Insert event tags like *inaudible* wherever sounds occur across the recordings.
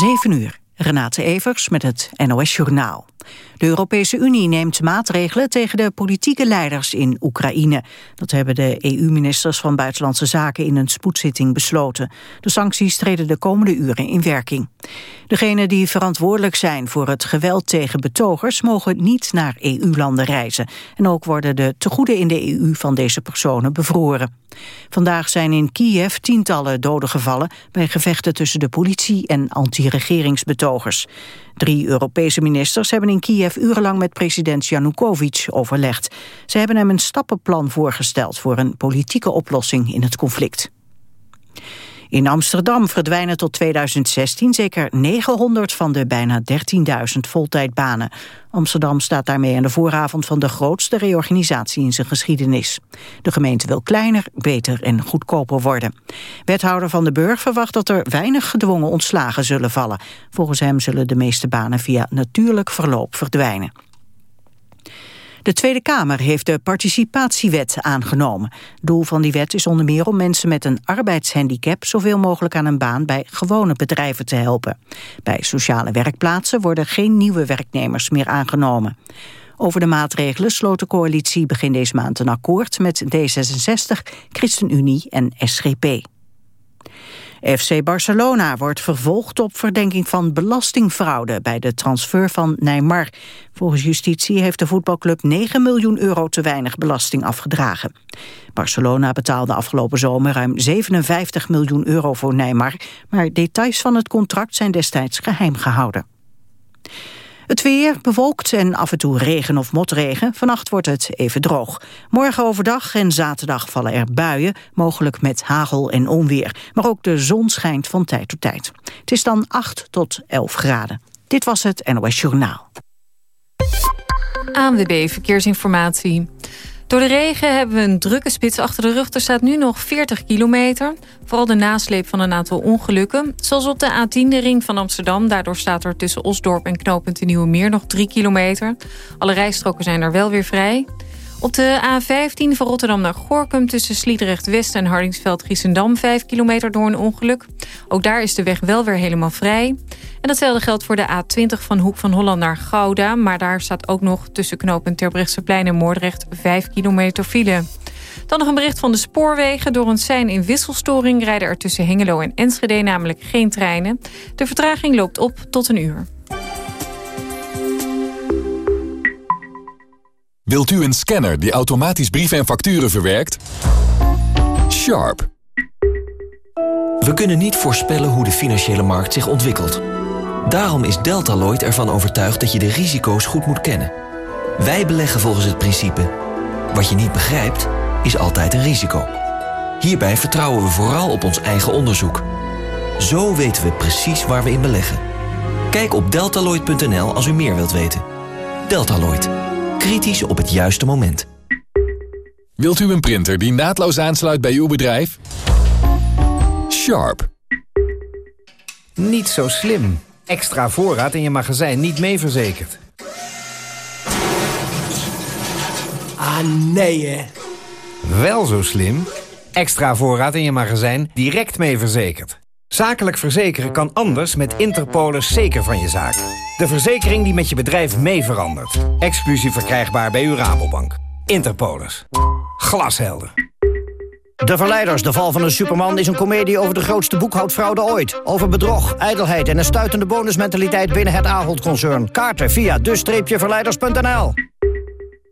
7 uur. Renate Evers met het NOS Journaal. De Europese Unie neemt maatregelen tegen de politieke leiders in Oekraïne. Dat hebben de EU-ministers van Buitenlandse Zaken in een spoedzitting besloten. De sancties treden de komende uren in werking. Degenen die verantwoordelijk zijn voor het geweld tegen betogers... mogen niet naar EU-landen reizen. En ook worden de tegoeden in de EU van deze personen bevroren. Vandaag zijn in Kiev tientallen doden gevallen... bij gevechten tussen de politie en anti-regeringsbetogers. Drie Europese ministers hebben in Kiev urenlang met president Janukovic overlegd. Ze hebben hem een stappenplan voorgesteld voor een politieke oplossing in het conflict. In Amsterdam verdwijnen tot 2016 zeker 900 van de bijna 13.000 voltijdbanen. Amsterdam staat daarmee aan de vooravond van de grootste reorganisatie in zijn geschiedenis. De gemeente wil kleiner, beter en goedkoper worden. Wethouder Van de Burg verwacht dat er weinig gedwongen ontslagen zullen vallen. Volgens hem zullen de meeste banen via natuurlijk verloop verdwijnen. De Tweede Kamer heeft de participatiewet aangenomen. Doel van die wet is onder meer om mensen met een arbeidshandicap... zoveel mogelijk aan een baan bij gewone bedrijven te helpen. Bij sociale werkplaatsen worden geen nieuwe werknemers meer aangenomen. Over de maatregelen sloot de coalitie begin deze maand een akkoord... met D66, ChristenUnie en SGP. FC Barcelona wordt vervolgd op verdenking van belastingfraude bij de transfer van Neymar. Volgens justitie heeft de voetbalclub 9 miljoen euro te weinig belasting afgedragen. Barcelona betaalde afgelopen zomer ruim 57 miljoen euro voor Neymar, maar details van het contract zijn destijds geheim gehouden. Het weer bewolkt en af en toe regen of motregen. Vannacht wordt het even droog. Morgen overdag en zaterdag vallen er buien, mogelijk met hagel en onweer. Maar ook de zon schijnt van tijd tot tijd. Het is dan 8 tot 11 graden. Dit was het NOS Journaal. ANWB Verkeersinformatie. Door de regen hebben we een drukke spits achter de rug. Er staat nu nog 40 kilometer. Vooral de nasleep van een aantal ongelukken. Zoals op de A10, de ring van Amsterdam. Daardoor staat er tussen Osdorp en knooppunt Nieuwe Meer nog 3 kilometer. Alle rijstroken zijn er wel weer vrij. Op de A15 van Rotterdam naar Gorkum tussen Sliedrecht-West en Hardingsveld-Giessendam 5 kilometer door een ongeluk. Ook daar is de weg wel weer helemaal vrij. En datzelfde geldt voor de A20 van Hoek van Holland naar Gouda. Maar daar staat ook nog tussen knooppunt Terbrechtseplein en Moordrecht 5 kilometer file. Dan nog een bericht van de spoorwegen. Door een sein in wisselstoring rijden er tussen Hengelo en Enschede namelijk geen treinen. De vertraging loopt op tot een uur. Wilt u een scanner die automatisch brieven en facturen verwerkt? Sharp. We kunnen niet voorspellen hoe de financiële markt zich ontwikkelt. Daarom is Deltaloid ervan overtuigd dat je de risico's goed moet kennen. Wij beleggen volgens het principe... wat je niet begrijpt, is altijd een risico. Hierbij vertrouwen we vooral op ons eigen onderzoek. Zo weten we precies waar we in beleggen. Kijk op deltaloid.nl als u meer wilt weten. Deltaloid. Kritisch op het juiste moment. Wilt u een printer die naadloos aansluit bij uw bedrijf? Sharp. Niet zo slim. Extra voorraad in je magazijn niet mee verzekerd. Ah, nee hè. Wel zo slim. Extra voorraad in je magazijn direct mee verzekerd. Zakelijk verzekeren kan anders met Interpolis zeker van je zaak. De verzekering die met je bedrijf mee verandert. Exclusief verkrijgbaar bij uw Rabobank. Interpolis. Glashelder. De Verleiders, de val van een superman... is een komedie over de grootste boekhoudfraude ooit. Over bedrog, ijdelheid en een stuitende bonusmentaliteit... binnen het Ahold-concern. Kaarten via de-verleiders.nl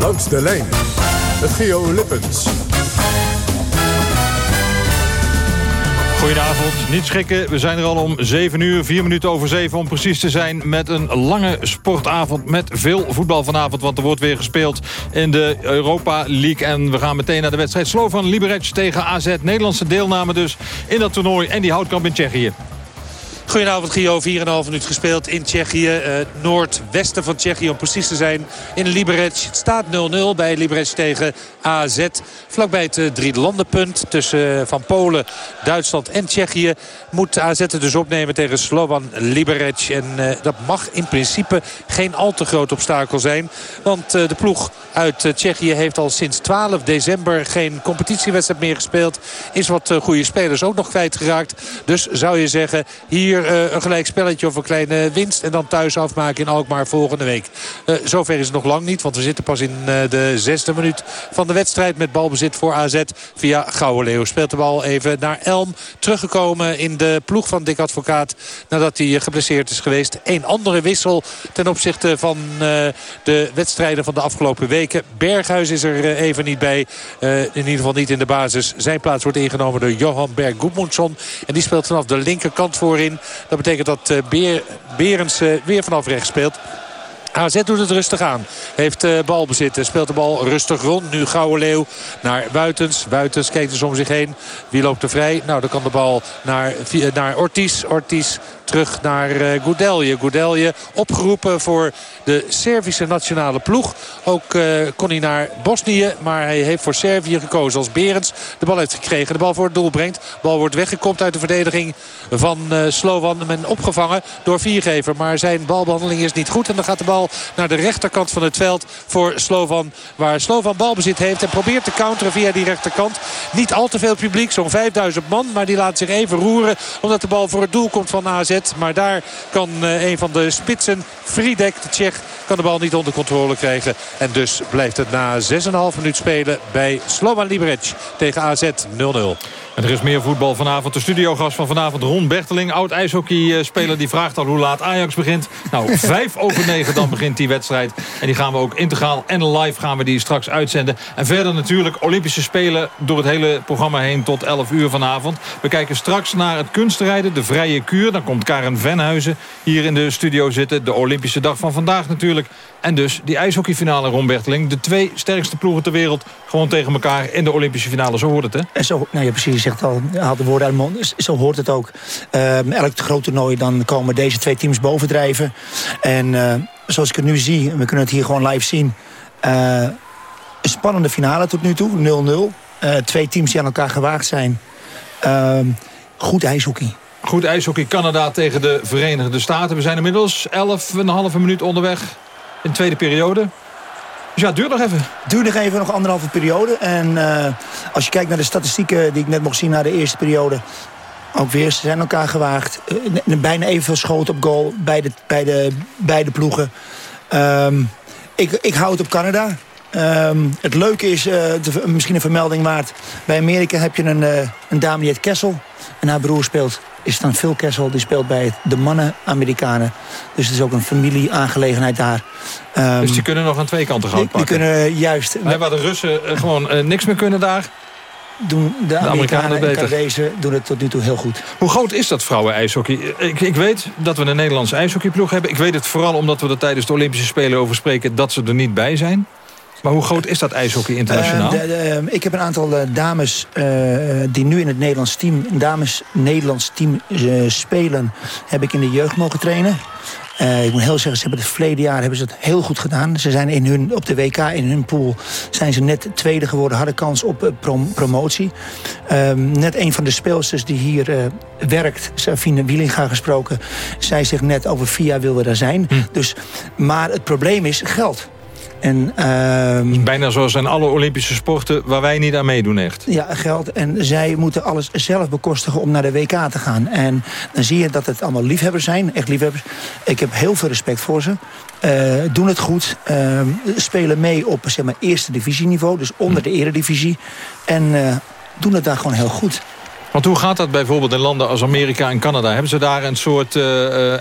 Langs de lijn met Geo Lippens. Goedenavond, niet schrikken. We zijn er al om 7 uur, 4 minuten over 7 om precies te zijn... met een lange sportavond met veel voetbal vanavond. Want er wordt weer gespeeld in de Europa League. En we gaan meteen naar de wedstrijd Slovan Liberec tegen AZ. Nederlandse deelname dus in dat toernooi. En die houtkamp in Tsjechië. Goedenavond Gio, 4,5 minuut gespeeld in Tsjechië. Uh, noordwesten van Tsjechië om precies te zijn in Liberec. Het staat 0-0 bij Liberec tegen AZ. Vlakbij het uh, drie landenpunt tussen uh, van Polen, Duitsland en Tsjechië. Moet AZ het dus opnemen tegen Slovan Liberec. En dat mag in principe geen al te groot obstakel zijn. Want de ploeg uit Tsjechië heeft al sinds 12 december geen competitiewedstrijd meer gespeeld. Is wat goede spelers ook nog kwijtgeraakt. Dus zou je zeggen, hier uh, een gelijk spelletje of een kleine winst. En dan thuis afmaken in Alkmaar volgende week. Uh, zover is het nog lang niet. Want we zitten pas in uh, de zesde minuut van de wedstrijd. Met balbezit voor AZ via Leeuw. Speelt de bal even naar Elm. Teruggekomen in de ploeg van Dick Advocaat. Nadat hij geblesseerd is geweest. Een andere wissel ten opzichte van de wedstrijden van de afgelopen weken. Berghuis is er even niet bij. in ieder geval niet in de basis. Zijn plaats wordt ingenomen door Johan Berg Goedmundsson. En die speelt vanaf de linkerkant voorin. Dat betekent dat eh, Beer, Berends eh, weer vanaf rechts speelt. AZ doet het rustig aan. Heeft uh, balbezit. Speelt de bal rustig rond. Nu Gouwe Leeuw naar Buitens. Buitens kijkt dus om zich heen. Wie loopt er vrij? Nou, dan kan de bal naar, naar Ortiz. Ortiz terug naar uh, Goudelje. Opgeroepen voor de Servische nationale ploeg. Ook uh, kon hij naar Bosnië. Maar hij heeft voor Servië gekozen als Berends. De bal heeft gekregen. De bal voor het doel brengt. De bal wordt weggekopt uit de verdediging van uh, Slovan. Men opgevangen door Viergever. Maar zijn balbehandeling is niet goed. En dan gaat de bal naar de rechterkant van het veld voor Slovan. Waar Slovan balbezit heeft en probeert te counteren via die rechterkant. Niet al te veel publiek, zo'n 5000 man. Maar die laat zich even roeren omdat de bal voor het doel komt van AZ. Maar daar kan een van de spitsen, Friedek, de Tsjech, kan de bal niet onder controle krijgen. En dus blijft het na 6,5 minuut spelen bij Slovan Liberec tegen AZ 0-0. En er is meer voetbal vanavond. De studiogast van vanavond, Ron Berteling. Oud ijshockeyspeler, die vraagt al hoe laat Ajax begint. Nou, *laughs* vijf over negen dan begint die wedstrijd. En die gaan we ook integraal en live gaan we die straks uitzenden. En verder natuurlijk Olympische Spelen door het hele programma heen tot 11 uur vanavond. We kijken straks naar het kunstrijden, de vrije kuur. Dan komt Karen Venhuizen hier in de studio zitten. De Olympische dag van vandaag natuurlijk. En dus die ijshockeyfinale, Ron. De twee sterkste ploegen ter wereld gewoon tegen elkaar in de Olympische finale. Zo hoort het, hè? En zo, nou ja, precies. Je zegt al, haalt de woorden uit de mond. Zo hoort het ook. Uh, elk groot toernooi, dan komen deze twee teams bovendrijven. En uh, zoals ik het nu zie, we kunnen het hier gewoon live zien... Uh, een spannende finale tot nu toe, 0-0. twee teams die aan elkaar gewaagd zijn. Ehm, goed ijshockey. Goed ijshockey, Canada tegen de Verenigde Staten. We zijn inmiddels 11,5 minuut onderweg de tweede periode. Dus ja, duurt nog even. Duurt nog even, nog anderhalve periode. En uh, als je kijkt naar de statistieken die ik net mocht zien na de eerste periode... Ook weer, ze zijn elkaar gewaagd. Uh, bijna evenveel schoten op goal bij de, bij de, beide ploegen. Um, ik, ik hou het op Canada. Um, het leuke is, de, misschien een vermelding waard... bij Amerika heb je een, een dame die heet Kessel. En haar broer speelt is dan Phil Kessel. Die speelt bij de mannen-Amerikanen. Dus het is ook een familieaangelegenheid daar. Um, dus die kunnen nog aan twee kanten gaan pakken? Die kunnen juist... Maar waar de Russen uh, gewoon uh, niks meer kunnen daar... Doen de, de Amerikanen, en Canadezen doen het tot nu toe heel goed. Hoe groot is dat vrouwen-ijshockey? Ik, ik weet dat we een Nederlandse ijshockeyploeg hebben. Ik weet het vooral omdat we er tijdens de Olympische Spelen over spreken... dat ze er niet bij zijn. Maar hoe groot is dat ijshockey internationaal? Uh, de, de, ik heb een aantal uh, dames uh, die nu in het Nederlands team, dames Nederlands team spelen, heb ik in de jeugd mogen trainen. ik moet heel zeggen, ze hebben het verleden jaar hebben ze het heel goed gedaan. Ze zijn in hun, op de WK in hun pool zijn ze net tweede geworden, hadden kans op prom promotie. Ehm, net een van de speelsters die hier werkt, Safine Wielinga gesproken, zei zich net over vier jaar wilde daar zijn. Hm. Dus, maar het probleem is geld. En, uh, Bijna zoals in alle Olympische sporten waar wij niet aan meedoen echt. Ja, geld. En zij moeten alles zelf bekostigen om naar de WK te gaan. En dan zie je dat het allemaal liefhebbers zijn. Echt liefhebbers. Ik heb heel veel respect voor ze. Uh, doen het goed. Uh, spelen mee op zeg maar, eerste divisieniveau. Dus onder de eredivisie. En uh, doen het daar gewoon heel goed. Want hoe gaat dat bijvoorbeeld in landen als Amerika en Canada? Hebben ze daar een soort uh,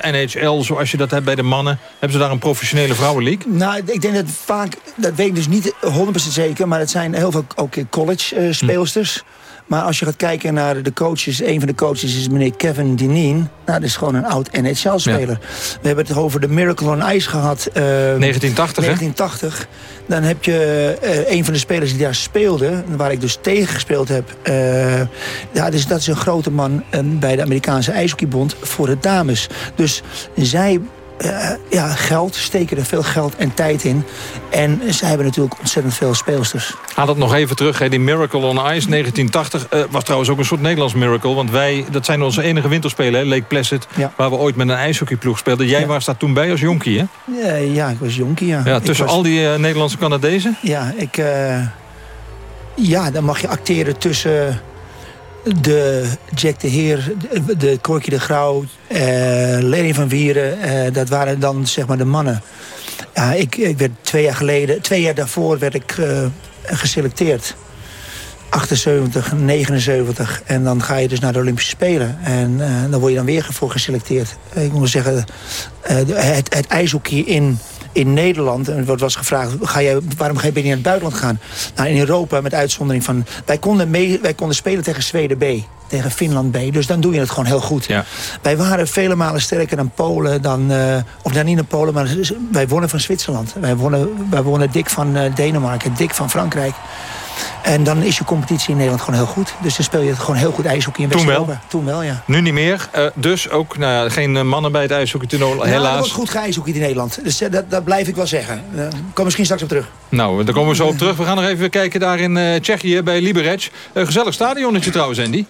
NHL zoals je dat hebt bij de mannen? Hebben ze daar een professionele vrouwenleague? Nou, ik denk dat vaak, dat weet ik dus niet 100% zeker... maar het zijn heel veel ook college uh, speelsters. Hm. Maar als je gaat kijken naar de coaches... een van de coaches is meneer Kevin Dineen. Nou, dat is gewoon een oud NHL-speler. We hebben het over de Miracle on Ice gehad. Uh, 1980, 1980. Dan heb je uh, een van de spelers die daar speelde... waar ik dus tegen gespeeld heb. Uh, ja, dus dat is een grote man bij de Amerikaanse IJshockeybond voor de dames. Dus zij uh, ja, geld, steken er veel geld en tijd in. En zij hebben natuurlijk ontzettend veel speelsters. Haal dat nog even terug, hè. die Miracle on Ice 1980 uh, was trouwens ook een soort Nederlands miracle. Want wij, dat zijn onze enige winterspelen, hè, Lake Placid... Ja. waar we ooit met een ijshockeyploeg speelden. Jij ja. was daar toen bij als jonkie, hè? Ja, ja ik was jonkie, ja. ja tussen was... al die Nederlandse Canadezen? Ja, ik... ja, dan mag je acteren tussen de Jack de Heer, de, Korkie de Grauw, uh, Lenny van Wieren, uh, dat waren dan zeg maar de mannen. Ik, ik werd twee jaar geleden, twee jaar daarvoor werd ik uh, geselecteerd. 78, 79. En dan ga je dus naar de Olympische Spelen. En uh, dan word je dan weer voor geselecteerd. Ik moet zeggen, het, het ijshockey in in Nederland, en wordt was gevraagd, ga je, waarom ga je niet naar het buitenland gaan? Nou, in Europa, met uitzondering van... Wij konden, mee, wij konden spelen tegen Zweden B tegen Finland B. Dus dan doe je het gewoon heel goed. Ja. Wij waren vele malen sterker dan Polen. Dan, uh, of dan niet naar Polen, maar wij wonnen van Zwitserland. Wij wonnen, wij wonnen dik van uh, Denemarken, dik van Frankrijk. En dan is je competitie in Nederland gewoon heel goed. Dus dan speel je het gewoon heel goed ijshockey in West-Europa. Toen, Toen wel, ja. Nu niet meer. Uh, dus ook nou ja, geen mannen bij het ijshockeytoernooi, ja, helaas. er wordt goed geijshockeyed in Nederland. Dus dat, dat blijf ik wel zeggen. Daar uh, kom misschien straks op terug. Nou, daar komen we zo op terug. We gaan nog even kijken daar in Tsjechië bij Liberec. gezellig stadionnetje trouwens, Andy.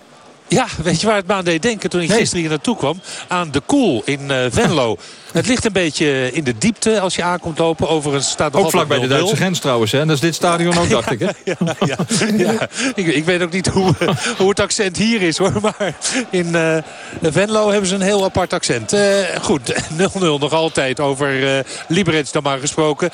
Ja, weet je waar het me aan deed denken toen ik nee. gisteren hier naartoe kwam? Aan de Koel in uh, Venlo. *laughs* het ligt een beetje in de diepte als je aankomt lopen. Overigens staat nog Ook vlak bij de Duitse grens trouwens. Hè? Dat is dit stadion ook, *laughs* dacht ik. Hè? Ja, ja, *laughs* ja. ik, ik, weet ook niet hoe, hoe het accent hier is hoor. Maar in uh, Venlo hebben ze een heel apart accent. Uh, goed, 0-0 nog altijd over Liberec dan maar gesproken.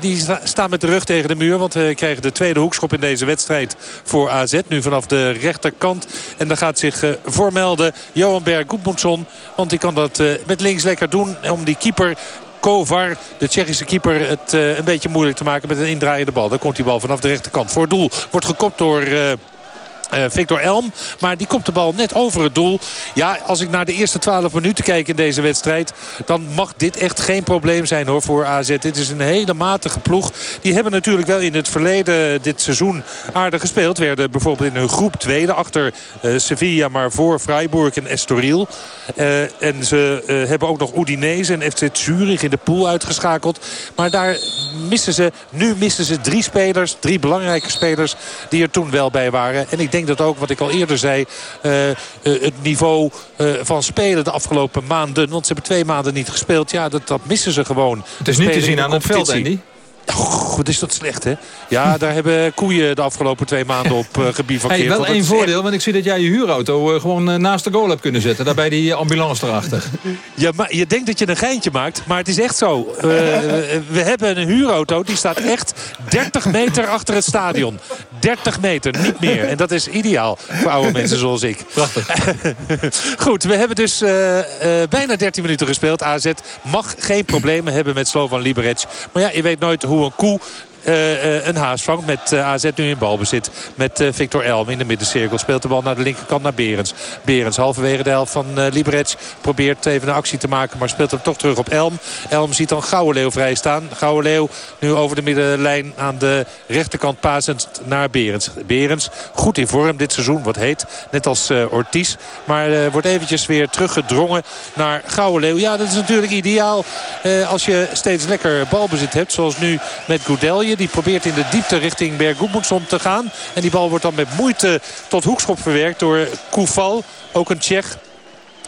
die sta, staan met de rug tegen de muur. Want we krijgen de tweede hoekschop in deze wedstrijd voor AZ. Nu vanaf de rechterkant. En dan gaat zich voormelden Johan Berg Goedmundsson. Want die kan dat met links lekker doen om die keeper Kovar, de Tsjechische keeper, het uh, een beetje moeilijk te maken met een indraaiende bal. Dan komt die bal vanaf de rechterkant voor het doel. Wordt gekopt door... Uh, Victor Elm. Maar die komt de bal net over het doel. Ja, als ik naar de eerste 12 minuten kijk in deze wedstrijd... dan mag dit echt geen probleem zijn hoor voor AZ. Dit is een hele matige ploeg. Die hebben natuurlijk wel in het verleden dit seizoen aardig gespeeld. Werden bijvoorbeeld in hun groep tweede achter uh, Sevilla... maar voor Freiburg en Estoril. Uh, en ze hebben ook nog Udinese en FC Zurich in de pool uitgeschakeld. Maar daar missen ze... Nu missen ze drie spelers, drie belangrijke spelers... die er toen wel bij waren. En ik denk dat ook, wat ik al eerder zei... Uh, uh, het niveau uh, van spelen de afgelopen maanden... want ze hebben twee maanden niet gespeeld. Ja, dat, dat missen ze gewoon. Het is niet te zien aan het veld, Andy. Oh, wat is dat slecht, hè? Ja, daar hebben koeien de afgelopen twee maanden op uh, gebivakkeerd. Hey, wel één voordeel, echt... want ik zie dat jij je huurauto uh, gewoon uh, naast de goal hebt kunnen zetten. Daar bij die ambulance erachter. *laughs* Ja, maar je denkt dat je een geintje maakt, maar het is echt zo. *laughs* we hebben een huurauto, die staat echt 30 meter achter het stadion. 30 meter, niet meer. En dat is ideaal voor oude mensen zoals ik. Prachtig. *laughs* Goed, we hebben dus bijna 13 minuten gespeeld. AZ mag geen problemen hebben met Slovan Liberec. Maar ja, je weet nooit hoe een koe een haas vangt. Met uh, AZ nu in balbezit. Met Victor Elm in de middencirkel. Speelt de bal naar de linkerkant naar Berens. Berens halverwege de helft van Liberec. Probeert even een actie te maken. Maar speelt hem toch terug op Elm. Elm ziet dan Gouwenleeuw vrij staan. Gouwenleeuw nu over de middenlijn aan de rechterkant pasend naar Berens. Berens goed in vorm dit seizoen. Wat heet. Net als Ortiz. Maar wordt eventjes weer teruggedrongen naar Gouwenleeuw. Ja dat is natuurlijk ideaal. als je steeds lekker balbezit hebt. Zoals nu met Goudelje. Die probeert in de diepte richting Berg Goedmundsson te gaan. En die bal wordt dan met moeite tot hoekschop verwerkt door Koeval. Ook een Tsjech.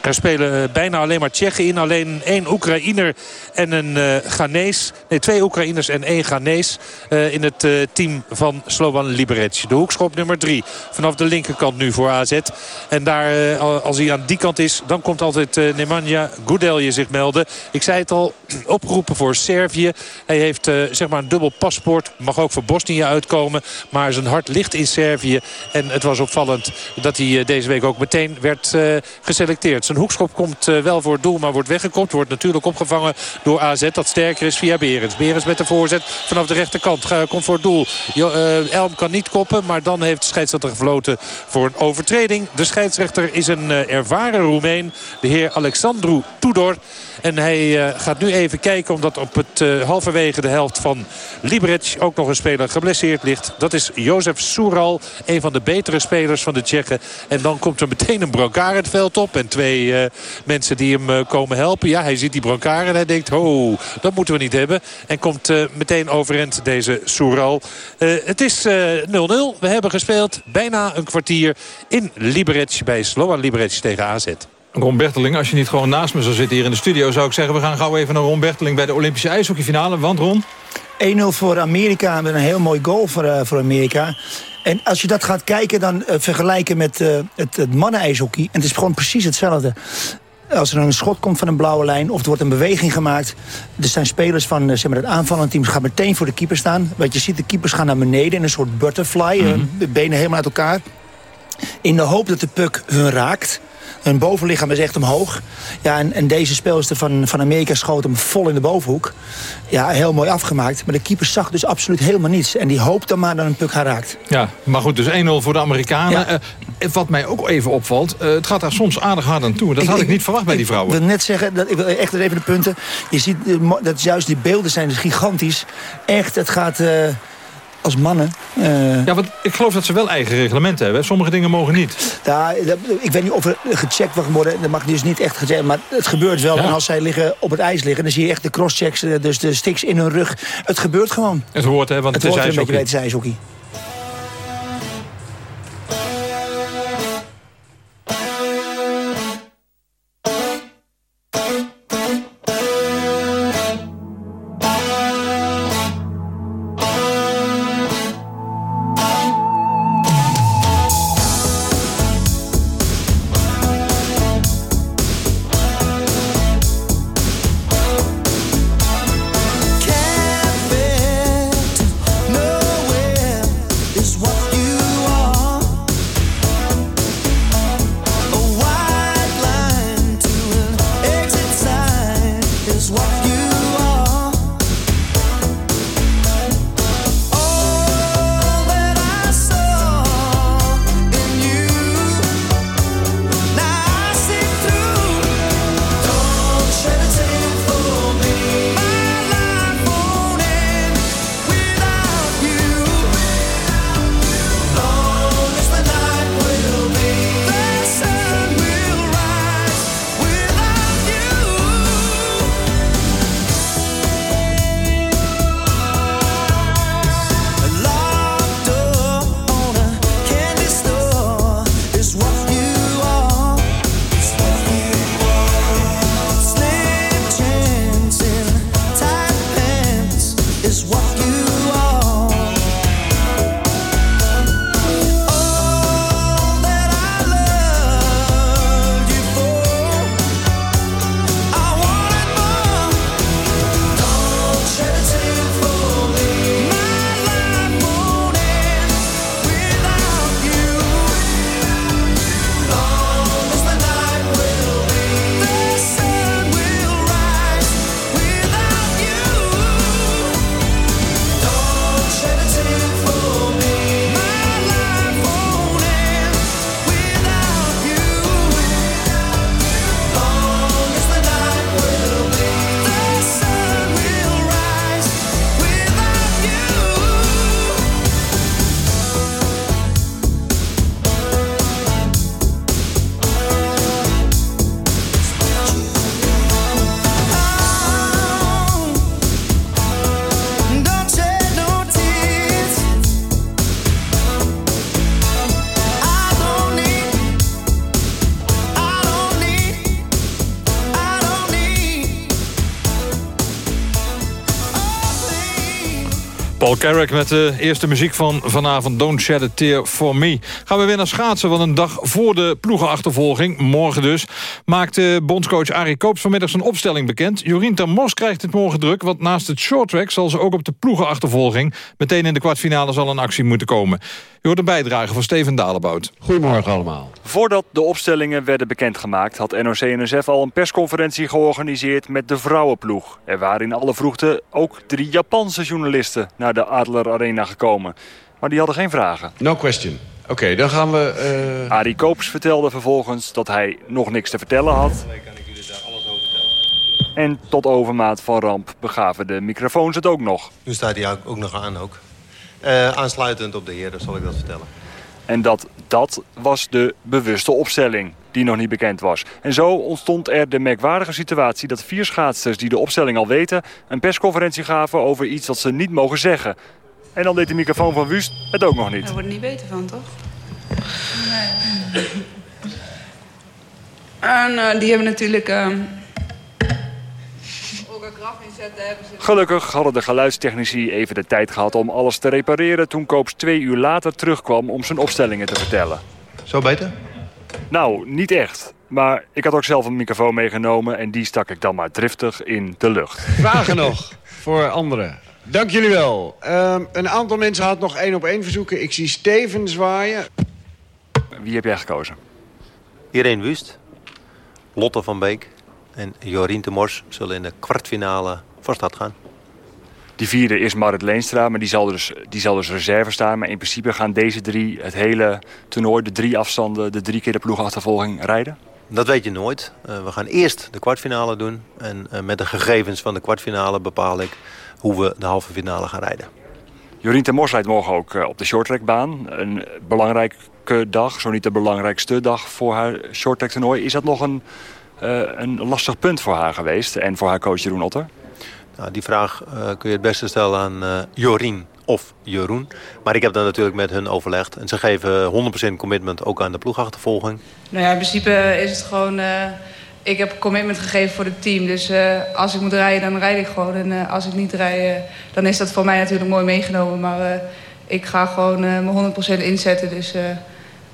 Er spelen bijna alleen maar Tsjechen in. Alleen één Oekraïner en een uh, Ghanese. Nee, twee Oekraïners en één Ghanese uh, in het team van Slovan Liberec. De hoekschop nummer drie. Vanaf de linkerkant nu voor AZ. En daar, als hij aan die kant is, dan komt altijd Nemanja Goudelje zich melden. Ik zei het al, *clears throat* opgeroepen voor Servië. Hij heeft zeg maar een dubbel paspoort. Mag ook voor Bosnië uitkomen. Maar zijn hart ligt in Servië. En het was opvallend dat hij deze week ook meteen werd geselecteerd. Zijn hoekschop komt wel voor het doel, maar wordt weggekopt. Wordt natuurlijk opgevangen door AZ dat sterker is via Berens. Berens met de voorzet vanaf de rechterkant. Komt voor het doel. Elm kan niet koppen, maar dan heeft de scheidsrechter gefloten voor een overtreding. De scheidsrechter is een ervaren Roemeen. De heer Alexandru Tudor. En hij gaat nu even kijken omdat op het halverwege de helft van Liberec ook nog een speler geblesseerd ligt. Dat is Jozef Soeral. Een van de betere spelers van de Tsjechen. En dan komt er meteen een brancard het veld op. En twee uh, mensen die hem uh, komen helpen. Ja, hij ziet die brancard en hij denkt, ho, dat moeten we niet hebben. En komt uh, meteen overend deze Soeral. het is 0-0. We hebben gespeeld bijna een kwartier in Liberec bij Sloan Liberec tegen AZ. Ron Berteling, als je niet gewoon naast me zou zitten hier in de studio... zou ik zeggen, we gaan gauw even naar Ron Berteling bij de Olympische ijshockeyfinale. Want Ron? 1-0 voor Amerika met een heel mooi goal voor, uh, voor Amerika. En als je dat gaat kijken, dan uh, vergelijken met uh, het, het mannen-ijshockey... en het is gewoon precies hetzelfde. Als er een schot komt van een blauwe lijn of er wordt een beweging gemaakt... er zijn spelers van zeg maar, het aanvallende team gaan meteen voor de keeper staan. Wat je ziet, de keepers gaan naar beneden in een soort butterfly. Mm -hmm. benen helemaal uit elkaar. In de hoop dat de puck hun raakt... Hun bovenlichaam is echt omhoog. Ja, en, en deze speelster van, van Amerika schoot hem vol in de bovenhoek. Ja, heel mooi afgemaakt. Maar de keeper zag dus absoluut helemaal niets. En die hoopt dan maar dat een puk haar raakt. Ja, maar goed, dus 1-0 voor de Amerikanen. Ja. Uh, wat mij ook even opvalt, uh, het gaat daar soms aardig hard aan toe. Dat ik, had ik, ik, niet verwacht bij die vrouwen. Ik wil net zeggen, dat, ik wil echt even de punten. Je ziet, dat juist die beelden zijn dus gigantisch. Echt, het gaat... Uh, als mannen. Uh... Ja, want ik geloof dat ze wel eigen reglementen hebben. Sommige dingen mogen niet. Ja, ik weet niet of er gecheckt mag worden. Dat mag dus niet echt gezegd. Maar het gebeurt wel. Ja. En als zij liggen op het ijs liggen, dan zie je echt de crosschecks. Dus de sticks in hun rug. Het gebeurt gewoon. Het hoort, hè, want het, het is hoort een beetje bij het ijshockey. Carrick met de eerste muziek van vanavond Don't Shed a Tear For Me. Gaan we weer naar schaatsen, want een dag voor de ploegenachtervolging, morgen dus... maakte bondscoach Arie Koops vanmiddag zijn opstelling bekend. Jorien Termos krijgt het morgen druk, want naast het shorttrack... zal ze ook op de ploegenachtervolging meteen in de kwartfinale zal een actie moeten komen. Je hoort een bijdrage van Steven Dalebout. Goedemorgen allemaal. Voordat de opstellingen werden bekendgemaakt... had NOC-NSF al een persconferentie georganiseerd met de vrouwenploeg. Er waren in alle vroegte ook drie Japanse journalisten... naar de Adler Arena gekomen. Maar die hadden geen vragen. No question. Oké, dan gaan we... Uh... Arie Koops vertelde vervolgens dat hij nog niks te vertellen had. En tot overmaat van ramp begaven de microfoons het ook nog. Nu staat hij ook nog aan ook. Uh, aansluitend op de heer, zal ik dat vertellen. En dat, dat was de bewuste opstelling die nog niet bekend was. En zo ontstond er de merkwaardige situatie dat vier schaatsers die de opstelling al weten... een persconferentie gaven over iets dat ze niet mogen zeggen. En dan deed de microfoon van Wust het ook nog niet. Daar wordt niet beter van, toch? Nee. En uh, die hebben natuurlijk... Uh, Gelukkig hadden de geluidstechnici even de tijd gehad om alles te repareren... toen Koops twee uur later terugkwam om zijn opstellingen te vertellen. Zo beter? Nou, niet echt. Maar ik had ook zelf een microfoon meegenomen... en die stak ik dan maar driftig in de lucht. Vragen nog voor anderen? Dank jullie wel. Uh, een aantal mensen had nog één op één verzoeken. Ik zie Steven zwaaien. Wie heb jij gekozen? Irene Wust, Lotte van Beek en Jorien de Mors... zullen in de kwartfinale van stad gaan. Die vierde is Marit Leenstra, maar die zal, dus, die zal dus reserve staan. Maar in principe gaan deze drie het hele toernooi, de drie afstanden... de drie keer de ploegachtervolging rijden? Dat weet je nooit. Uh, we gaan eerst de kwartfinale doen. En uh, met de gegevens van de kwartfinale bepaal ik hoe we de halve finale gaan rijden. Jorien ten Mos rijdt morgen ook uh, op de shorttrackbaan. Een belangrijke dag, zo niet de belangrijkste dag voor haar shorttrack toernooi. Is dat nog een, een lastig punt voor haar geweest en voor haar coach Jeroen Otter? Nou, die vraag kun je het beste stellen aan Jorien of Jeroen. Maar ik heb dat natuurlijk met hun overlegd. En ze geven 100% commitment ook aan de ploegachtervolging. Nou ja, in principe is het gewoon... Uh, ik heb commitment gegeven voor het team. Dus uh, als ik moet rijden, dan rijd ik gewoon. En uh, als ik niet rijd, dan is dat voor mij natuurlijk mooi meegenomen. Maar ik ga gewoon mijn 100% inzetten. Dus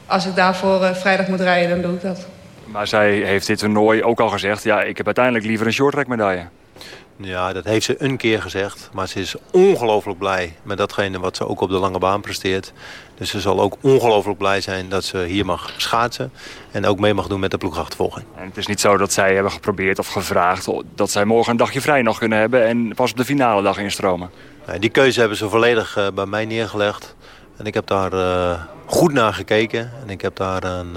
als ik daarvoor vrijdag moet rijden, dan doe ik dat. Maar zij heeft dit toernooi ook al gezegd... ja, ik heb uiteindelijk liever een shorttrack medaille. Ja, dat heeft ze een keer gezegd. Maar ze is ongelooflijk blij met datgene wat ze ook op de lange baan presteert. Dus ze zal ook ongelooflijk blij zijn dat ze hier mag schaatsen. En ook mee mag doen met de ploegachtervolging. En het is niet zo dat zij hebben geprobeerd of gevraagd... dat zij morgen een dagje vrij nog kunnen hebben... en pas op de finale dag instromen. Nee, die keuze hebben ze volledig uh, bij mij neergelegd. En ik heb daar uh, goed naar gekeken. En ik heb daar een...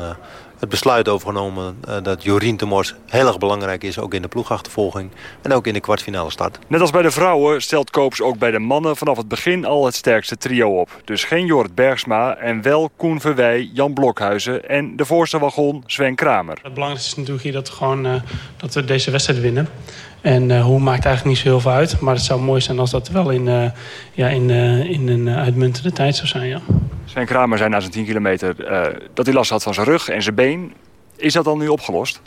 Het besluit overgenomen uh, dat Jorien Temors heel erg belangrijk is. Ook in de ploegachtervolging en ook in de kwartfinale start. Net als bij de vrouwen stelt Koops ook bij de mannen vanaf het begin al het sterkste trio op. Dus geen Jorrit Bergsma en wel Koen Verwij, Jan Blokhuizen en de voorste wagon Sven Kramer. Het belangrijkste is natuurlijk hier dat, gewoon, uh, dat we deze wedstrijd winnen. En uh, hoe maakt eigenlijk niet zo heel veel uit. Maar het zou mooi zijn als dat wel in, uh, ja, in, uh, in een uitmuntende tijd zou zijn. Ja. Sven Kramer zei na zijn 10 kilometer dat hij last had van zijn rug en zijn been. Is dat dan nu opgelost?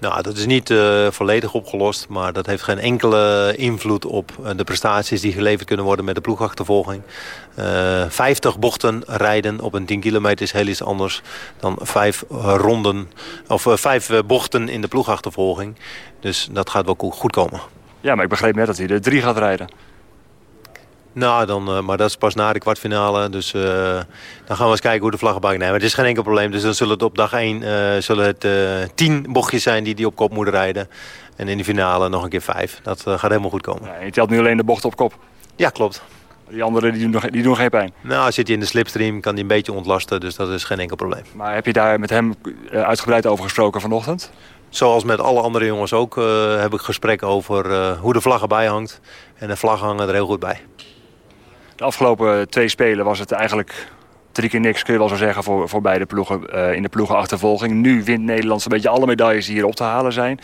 Nou, dat is niet uh, volledig opgelost, maar dat heeft geen enkele invloed op uh, de prestaties die geleverd kunnen worden met de ploegachtervolging. Uh, 50 bochten rijden op een 10 kilometer is heel iets anders dan vijf ronden of vijf bochten in de ploegachtervolging. Dus dat gaat wel goed komen. Ja, maar ik begreep net dat hij er drie gaat rijden. Nou, dan, uh, maar dat is pas na de kwartfinale. Dus uh, dan gaan we eens kijken hoe de vlaggenbak nemen. Het is geen enkel probleem. Dus dan zullen het op dag 1 uh, zullen het tien bochtjes zijn die die op kop moeten rijden. En in de finale nog een keer vijf. Dat gaat helemaal goed komen. Ja, je telt nu alleen de bocht op kop? Ja, klopt. Die anderen die doen, nog, die doen geen pijn? Nou, zit hij in de slipstream, kan hij een beetje ontlasten. Dus dat is geen enkel probleem. Maar heb je daar met hem uitgebreid over gesproken vanochtend? Zoals met alle andere jongens ook heb ik gesprekken over hoe de vlag erbij hangt. En de vlag hangen er heel goed bij. De afgelopen twee spelen was het eigenlijk drie keer niks, kun je wel zo zeggen, voor, voor beide ploegen uh, in de ploegenachtervolging. Nu wint Nederland een beetje alle medailles die hier op te halen zijn.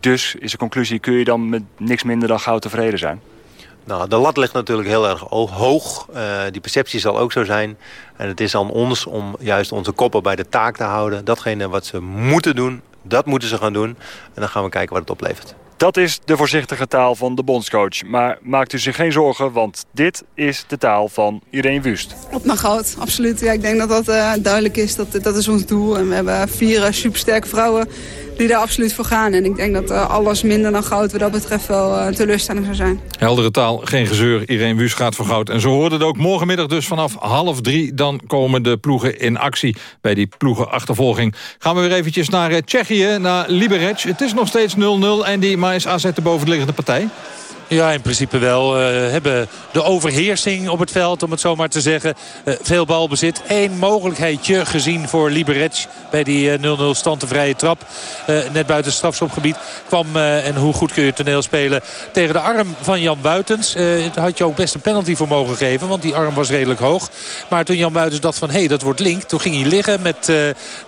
Dus is de conclusie, kun je dan met niks minder dan goud tevreden zijn? Nou, de lat ligt natuurlijk heel erg hoog. Uh, die perceptie zal ook zo zijn. En het is aan ons om juist onze koppen bij de taak te houden. Datgene wat ze moeten doen, Dat moeten ze gaan doen. En dan gaan we kijken wat het oplevert. Dat is de voorzichtige taal van de bondscoach. Maar maakt u zich geen zorgen, want dit is de taal van Irene Wust. Op naar goud, absoluut. Ja, ik denk dat dat uh, duidelijk is. Dat, dat is ons doel. En we hebben vier uh, supersterke vrouwen die daar absoluut voor gaan. En ik denk dat uh, alles minder dan goud wat dat betreft wel uh, teleurstelling zou zijn. Heldere taal, geen gezeur. Irene Wust gaat voor goud. En zo hoorde het ook morgenmiddag dus vanaf half drie. Dan komen de ploegen in actie bij die ploegenachtervolging. Gaan we weer eventjes naar Tsjechië, naar Liberec. Het is nog steeds 0-0 en die maar is AZ de bovenliggende partij. Ja, in principe wel. Uh, hebben de overheersing op het veld, om het zo maar te zeggen. Uh, veel balbezit. Eén mogelijkheidje gezien voor Liberec bij die 0-0 uh, stand, de vrije trap. net buiten het strafschopgebied kwam, en hoe goed kun je toneel spelen, tegen de arm van Jan Buitens. daar had je ook best een penalty voor mogen geven, want die arm was redelijk hoog. Maar toen Jan Buitens dacht van, hé, hey, dat wordt link. Toen ging hij liggen met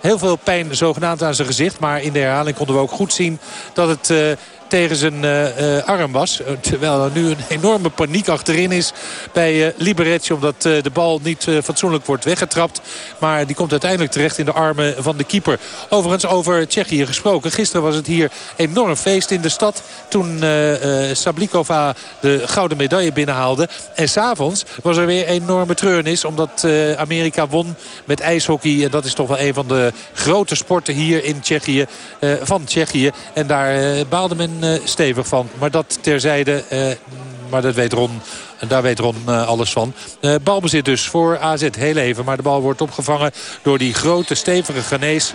heel veel pijn zogenaamd aan zijn gezicht. Maar in de herhaling konden we ook goed zien dat het tegen zijn uh, uh, arm was. Terwijl er nu een enorme paniek achterin is bij uh. Omdat de bal niet fatsoenlijk wordt weggetrapt. Maar die komt uiteindelijk terecht in de armen van de keeper. Overigens over Tsjechië gesproken. Gisteren was het hier enorm feest in de stad. Toen Sablikova de gouden medaille binnenhaalde. En s'avonds was er weer enorme treurnis. Omdat Amerika won met ijshockey. En dat is toch wel een van de grote sporten hier in Tsjechië. van Tsjechië. En daar baalde men uh, stevig van. Maar dat terzijde. Uh, maar dat weet Ron. Daar weet Ron uh, alles van. balbezit dus voor AZ heel even. Maar de bal wordt opgevangen door die grote stevige Genees.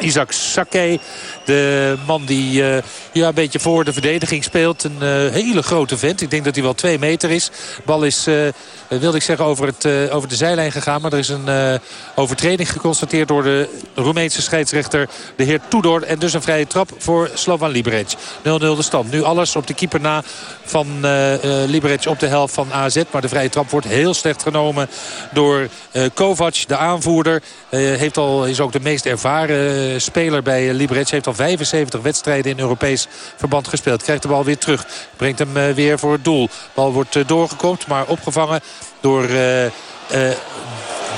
Isaac Sake, de man die uh, ja, een beetje voor de verdediging speelt. Een uh, hele grote vent. Ik denk dat hij wel twee meter is. Bal is, uh, wilde ik zeggen, over, het, over de zijlijn gegaan. Maar er is een overtreding geconstateerd door de Roemeense scheidsrechter, de heer Tudor. En dus een vrije trap voor Slovan Liberec. 0-0 de stand. Nu alles op de keeper na van Liberec op de helft van AZ. Maar de vrije trap wordt heel slecht genomen door Kovac, de aanvoerder. heeft al, is ook de meest ervaren speler bij Liberec. Heeft al 75 wedstrijden in Europees verband gespeeld. Krijgt de bal weer terug. Brengt hem weer voor het doel. De bal wordt doorgekoopt, maar opgevangen door...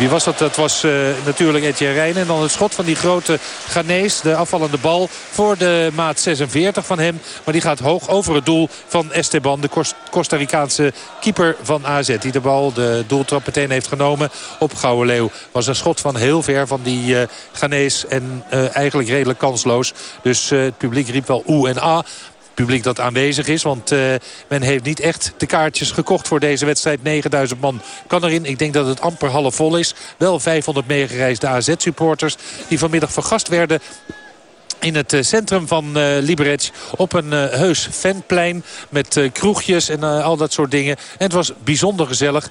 wie was dat? Dat was uh, natuurlijk Etienne Rijn. En dan het schot van die grote Ghanese. De afvallende bal voor de maat 46 van hem. Maar die gaat hoog over het doel van Esteban. De Costa Ricaanse keeper van AZ. Die de bal, de doeltrap meteen heeft genomen op Gouden Leeuw. Was een schot van heel ver van die uh, Ghanese. En uh, eigenlijk redelijk kansloos. Dus het publiek riep wel oe en a publiek dat aanwezig is. Want uh, men heeft niet echt de kaartjes gekocht voor deze wedstrijd. 9000 man kan erin. Ik denk dat het amper half vol is. Wel 500 meegereisde AZ-supporters die vanmiddag vergast werden in het eh, centrum van uh, Liberec op een uh, heus fanplein met kroegjes en al dat soort dingen. En het was bijzonder gezellig,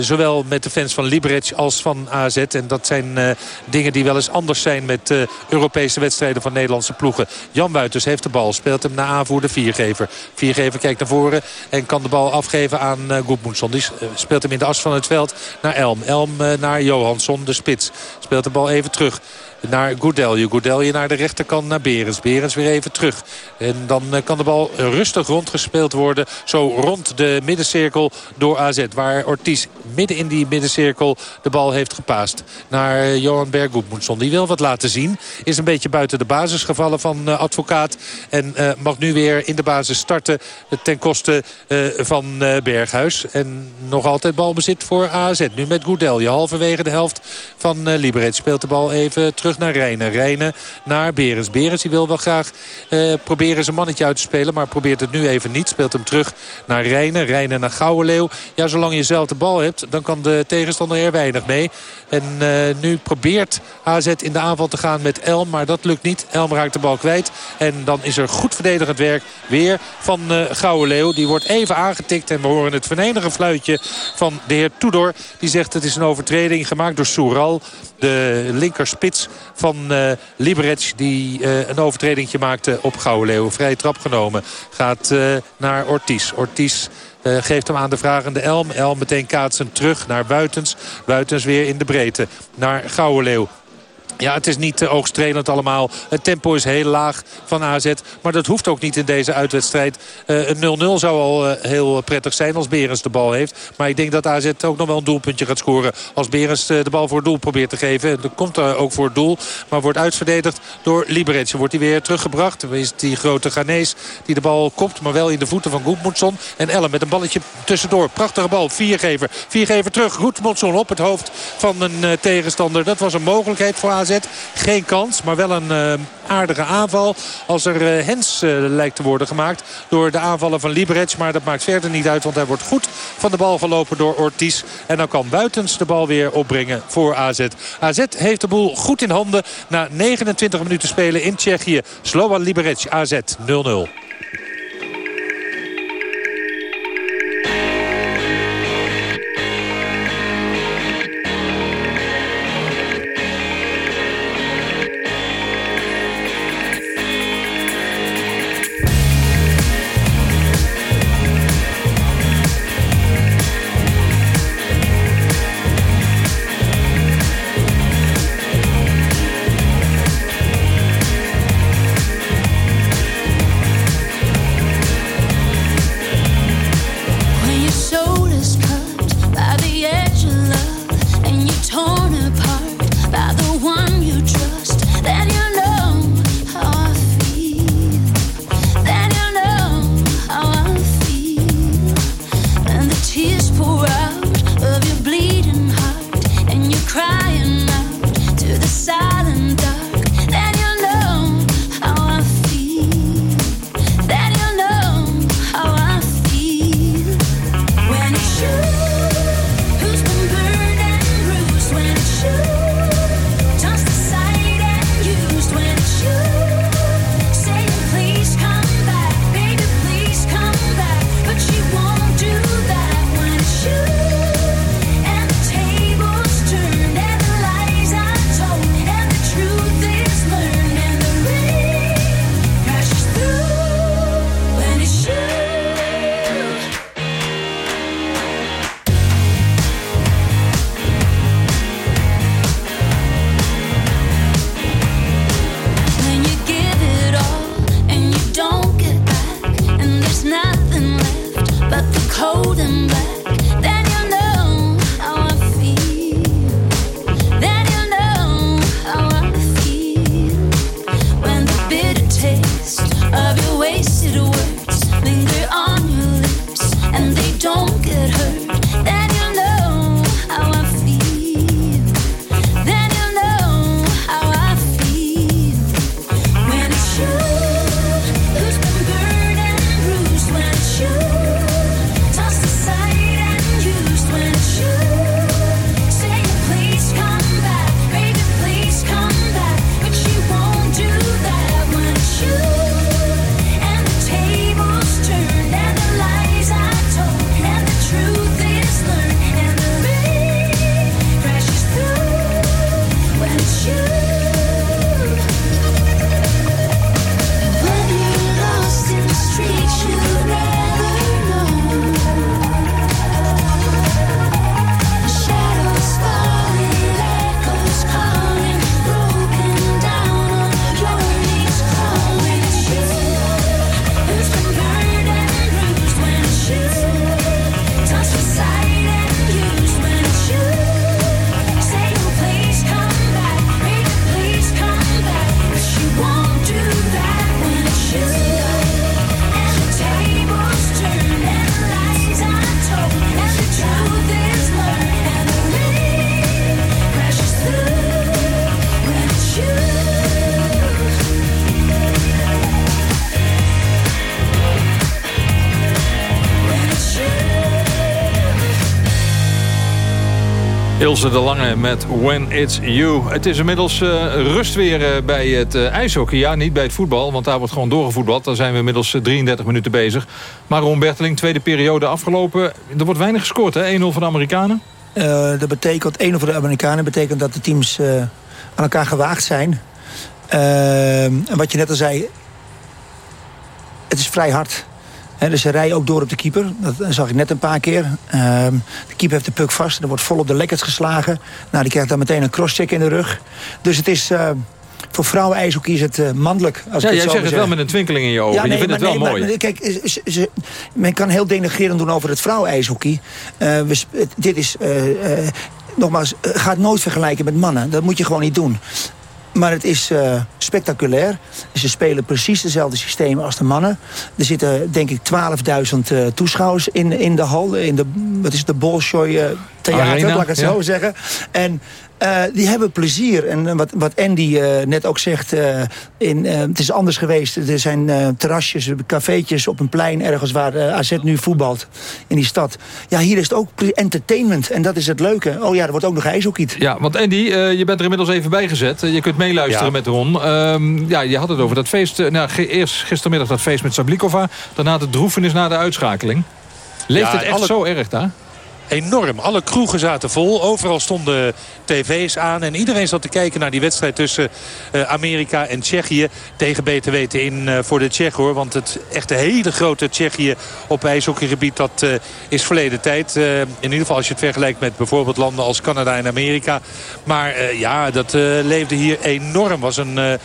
zowel met de fans van Liberec als van AZ. En dat zijn dingen die wel eens anders zijn met Europese wedstrijden van Nederlandse ploegen. Jan Buiters heeft de bal, speelt hem naar aanvoerder Viergever. Viergever kijkt naar voren en kan de bal afgeven aan uh. Die speelt hem in de as van het veld naar Elm. Elm naar Johansson, de spits. Speelt de bal even terug naar Goudelje. Goudelje naar de rechterkant naar Berens. Berens weer even terug. En dan eh, kan de bal rustig rondgespeeld worden. Zo rond de middencirkel door AZ. Waar Ortiz midden in die middencirkel de bal heeft gepaast. Naar eh, Johan Berg Die wil wat laten zien. Is een beetje buiten de basis gevallen van uh, advocaat. En uh, mag nu weer in de basis starten ten koste uh, van Berghuis. En nog altijd balbezit voor AZ. Nu met Goudelje. Halverwege de helft van uh, Liberec speelt de bal even terug naar Rijnen. Rijnen naar Berens. Berens die wil wel graag uh, proberen zijn mannetje uit te spelen. Maar probeert het nu even niet. Speelt hem terug naar Rijnen. Rijnen naar Gouwenleeuw. Ja, zolang je zelf de bal hebt, dan kan de tegenstander er weinig mee. En uh, nu probeert AZ in de aanval te gaan met Elm. Maar dat lukt niet. Elm raakt de bal kwijt. En dan is er goed verdedigend werk weer van uh, Gouwenleeuw. Die wordt even aangetikt. En we horen het venenige fluitje van de heer Tudor. Die zegt het is een overtreding gemaakt door Soural. De linkerspits van uh, Liberec die uh, een overtreding maakte op Gouwenleeuw. Vrije trap genomen. Gaat uh, naar Ortiz. Ortiz geeft hem aan de vragende Elm. Elm meteen kaatsen terug naar Buitens. Buitens weer in de breedte naar Gouwenleeuw. Ja, het is niet uh, oogstrelend allemaal. Het tempo is heel laag van AZ. Maar dat hoeft ook niet in deze uitwedstrijd. Uh, een 0-0 zou al uh, heel prettig zijn als Berens de bal heeft. Maar ik denk dat AZ ook nog wel een doelpuntje gaat scoren. Als Berens de bal voor het doel probeert te geven. Dat komt ook voor het doel. Maar wordt uitverdedigd door Liberec. Wordt hij weer teruggebracht. Is die grote Ghanese die de bal kopt. Maar wel in de voeten van Goedmoedson. En Ellen met een balletje tussendoor. Prachtige bal. Viergever. Viergever terug. Goedmoedson op het hoofd van een tegenstander. Dat was een mogelijkheid voor AZ. Geen kans, maar wel een uh, aardige aanval. Als er uh, hens uh, lijkt te worden gemaakt door de aanvallen van Liberec. Maar dat maakt verder niet uit, want hij wordt goed van de bal gelopen door Ortiz. En dan kan Buitens de bal weer opbrengen voor AZ. AZ heeft de boel goed in handen na 29 minuten spelen in Tsjechië. Slovan Liberec, AZ 0-0. Ilse de Lange met When It's You. Het is inmiddels uh, rust weer uh, bij het uh, ijshockey. Ja, niet bij het voetbal, want daar wordt gewoon doorgevoetbald. Daar zijn we inmiddels 33 minuten bezig. Maar Ron Berteling, tweede periode afgelopen. Er wordt weinig gescoord, hè? 1-0 voor de Amerikanen. dat betekent, 1-0 voor de Amerikanen betekent dat de teams aan elkaar gewaagd zijn. en wat je net al zei, het is vrij hard. Dus ze rijden ook door op de keeper. Dat zag ik net een paar keer. Ehm, de keeper heeft de puck vast. Er wordt vol op de lekkers geslagen. Nou, die krijgt dan meteen een crosscheck in de rug. Dus het is... Uh, voor vrouwen ijshockey is het uh, mannelijk. Als ja, jij het zegt het wel met een twinkeling in je ogen. Ja, nee, je vindt het wel nee, mooi. Maar, kijk, ze, ze, men kan heel denigrerend doen over het vrouwenijshockey. Uh, dit is... nogmaals, gaat nooit vergelijken met mannen. Dat moet je gewoon niet doen. Maar het is uh, spectaculair. Ze spelen precies dezelfde systemen als de mannen. Er zitten denk ik 12.000 uh, toeschouwers in, in de hal. In de, wat is het, de Bolshoi uh, Theater, Arena, laat ik het ja. zo zeggen. En uh, die hebben plezier. En wat, wat Andy uh, net ook zegt, uh, in, het is anders geweest. Er zijn terrasjes, cafeetjes op een plein ergens waar AZ nu voetbalt. In die stad. Ja, hier is het ook entertainment. En dat is het leuke. Oh ja, er wordt ook nog ijshockeyd. Ja, want Andy, je bent er inmiddels even bij gezet. je kunt meeluisteren ja. met Ron. Um, ja, je had het over dat feest. nou, eerst gistermiddag dat feest met Sablikova. Daarna de droefenis na de uitschakeling. Leeft ja, het echt alle... zo erg daar? Enorm. Alle kroegen zaten vol. Overal stonden tv's aan. En iedereen zat te kijken naar die wedstrijd tussen uh, Amerika en Tsjechië. Tegen beter weten in uh, voor de Tsjech hoor. Want het echt hele grote Tsjechië op ijshockeygebied. Dat uh, is verleden tijd. in ieder geval als je het vergelijkt met bijvoorbeeld landen als Canada en Amerika. Maar ja, dat leefde hier enorm. Was een...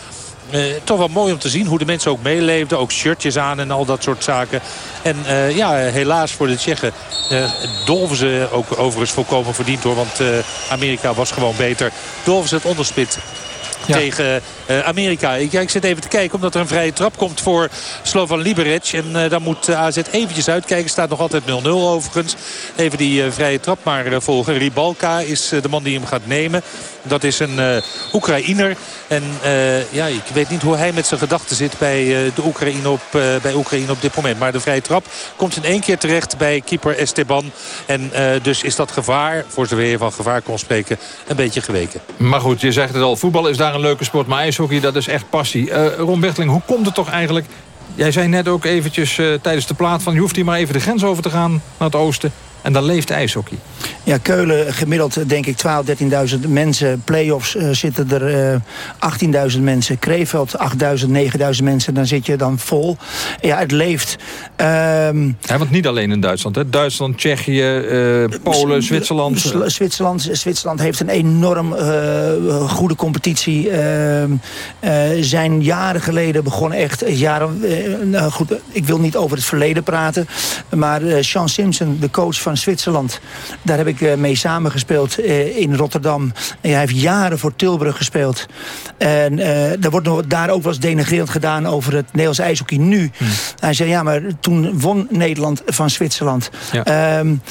Uh, toch wel mooi om te zien hoe de mensen ook meeleefden. Ook shirtjes aan en al dat soort zaken. En uh, ja, helaas voor de Tsjechen uh, dolven ze ook overigens volkomen verdiend hoor. Want Amerika was gewoon beter. Dolven ze het onderspit ja. tegen uh, Amerika. Ik, ja, ik zit even te kijken omdat er een vrije trap komt voor Slovan Liberec. En uh, daar moet AZ eventjes uitkijken. Staat nog altijd 0-0 overigens. Even die vrije trap maar volgen. Ribalka is de man die hem gaat nemen. Dat is een Oekraïner. En ja, ik weet niet hoe hij met zijn gedachten zit bij, de Oekraïne op, bij Oekraïne op dit moment. Maar de vrije trap komt in één keer terecht bij keeper Esteban. En dus is dat gevaar, voor zover je van gevaar kon spreken, een beetje geweken. Maar goed, je zegt het al. Voetbal is daar een leuke sport. Maar ijshockey, dat is echt passie. Ron Berteling, hoe komt het toch eigenlijk... Jij zei net ook eventjes tijdens de plaat van... je hoeft hier maar even de grens over te gaan naar het oosten. En dan leeft ijshockey. Ja, Keulen gemiddeld denk ik 12, 13.000 mensen. Play-offs uh, zitten er uh, 18.000 mensen. Krefeld 8.000, 9.000 mensen. Dan zit je dan vol. Ja, het leeft. Um, ja, want niet alleen in Duitsland. Hè? Duitsland, Tsjechië, uh, Polen, Zwitserland. Zwitserland. Zwitserland heeft een enorm goede competitie. Uh, zijn jaren geleden begonnen echt... Jaren, nou goed, ik wil niet over het verleden praten. Maar Sean Simpson, de coach van Zwitserland... daar heb ik mee samengespeeld in Rotterdam. En hij heeft jaren voor Tilburg gespeeld. En er wordt nog, daar ook wel eens denigrerend gedaan... over het Nederlands ijshockey nu. Hmm. Hij zei, ja, maar toen won Nederland van Zwitserland. Ja. Um,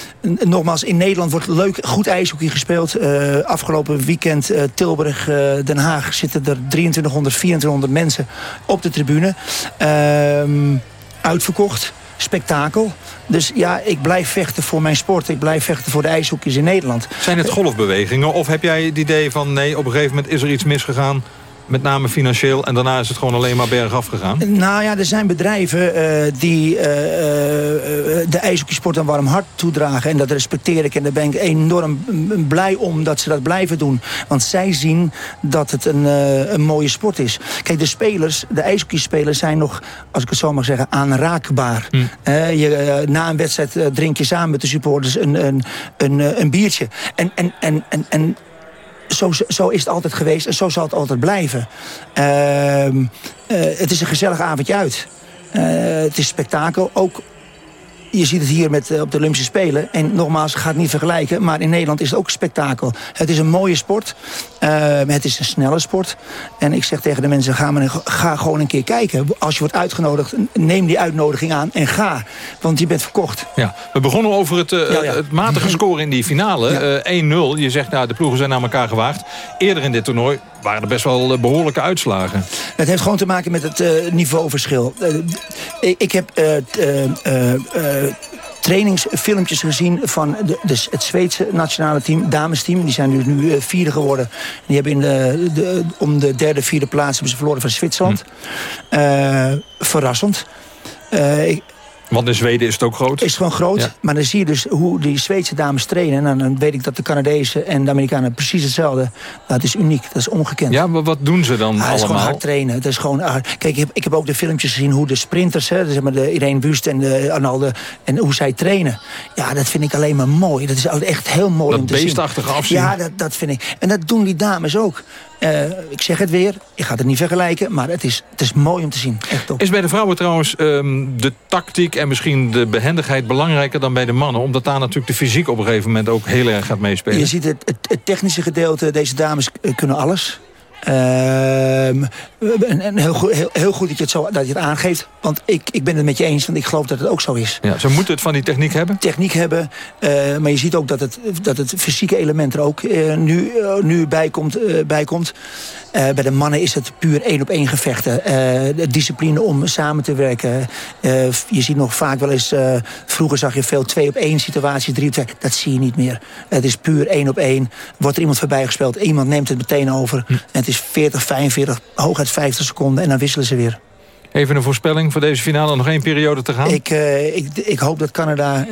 nogmaals, in Nederland wordt leuk, goed ijshockey gespeeld. Uh, afgelopen weekend uh, Tilburg, uh, Den Haag zitten er 2300, 2400 mensen op de tribune. Um, uitverkocht. Spektakel. Dus ja, ik blijf vechten voor mijn sport. Ik blijf vechten voor de ijshoekjes in Nederland. Zijn het golfbewegingen? Of heb jij het idee van... nee, op een gegeven moment is er iets misgegaan... Met name financieel. En daarna is het gewoon alleen maar bergaf gegaan. Nou ja, er zijn bedrijven uh, die uh, uh, de ijshockeysport een warm hart toedragen. En dat respecteer ik. En daar ben ik enorm blij om dat ze dat blijven doen. Want zij zien dat het een, een mooie sport is. Kijk, de spelers, de ijshockeyspelers zijn nog, als ik het zo mag zeggen, aanraakbaar. Hm. je, na een wedstrijd drink je samen met de supporters een, een, een, een biertje. En, en, en, en, en zo, zo is het altijd geweest en zo zal het altijd blijven. Uh, uh, het is een gezellig avondje uit. Uh, het is spektakel. Ook, je ziet het hier met, op de Olympische Spelen. En nogmaals, ga het niet vergelijken. Maar in Nederland is het ook spektakel. Het is een mooie sport. Ehm, het is een snelle sport. En ik zeg tegen de mensen, ga, maar, ga gewoon een keer kijken. Als je wordt uitgenodigd, neem die uitnodiging aan en ga. Want je bent verkocht. Ja, we begonnen over het, uh, ja, ja. het matige score in die finale. Ja. Uh, 1-0. Je zegt, nou, de ploegen zijn naar elkaar gewaagd. Eerder in dit toernooi waren er best wel behoorlijke uitslagen. Het heeft gewoon te maken met het uh, niveauverschil. ik, ik heb trainingsfilmpjes gezien van de, de, het Zweedse nationale team, damesteam. Die zijn nu, nu vierde geworden. Die hebben in de, de, om de derde, vierde plaats hebben ze verloren van Zwitserland. Hm. Verrassend. Ik, Want in Zweden is het ook groot? Is gewoon groot. Ja. Maar dan zie je dus hoe die Zweedse dames trainen. En dan, dan weet ik dat de Canadezen en de Amerikanen precies hetzelfde. Dat is uniek, dat is ongekend. Ja, maar wat doen ze dan Ah, het is gewoon allemaal? hard trainen. Het is gewoon hard. Kijk, ik heb, ik heb ook de filmpjes gezien hoe de sprinters, hè, zeg maar de Irene Wust en de Arnalde, en hoe zij trainen. Ja, dat vind ik alleen maar mooi. Dat is echt heel mooi Dat om te zien. beestachtige afzien. Ja, dat, dat vind ik. En dat doen die dames ook. Eh, ik zeg het weer, ik ga het niet vergelijken, maar het is, het is mooi om te zien. Echt top. Is bij de vrouwen trouwens ehm, de tactiek en misschien de behendigheid belangrijker dan bij de mannen? Omdat daar natuurlijk de fysiek op een gegeven moment ook heel erg gaat meespelen. Je ziet het, het, het technische gedeelte, deze dames eh, kunnen alles. Ehm, en, en heel, goed, heel, heel goed dat je, het zo, dat je het aangeeft. Want ik, ik ben het met je eens, want ik geloof dat het ook zo is. Ja, ze moeten het van die techniek hebben? Techniek hebben, eh, maar je ziet ook dat het, dat het fysieke element er ook eh, nu, eh, nu bij komt. bij komt. Eh, bij de mannen is het puur één op één gevechten. Eh, de discipline om samen te werken. Eh, je ziet nog vaak wel eens... vroeger zag je veel twee op één situaties, drie op twee. Dat zie je niet meer. Het is puur één op één. Wordt er iemand voorbij gespeeld, iemand neemt het meteen over. En het is 40, 45, hooguit 50 seconden. En dan wisselen ze weer. Even een voorspelling voor deze finale. Nog één periode te gaan. Ik, ik, ik hoop dat Canada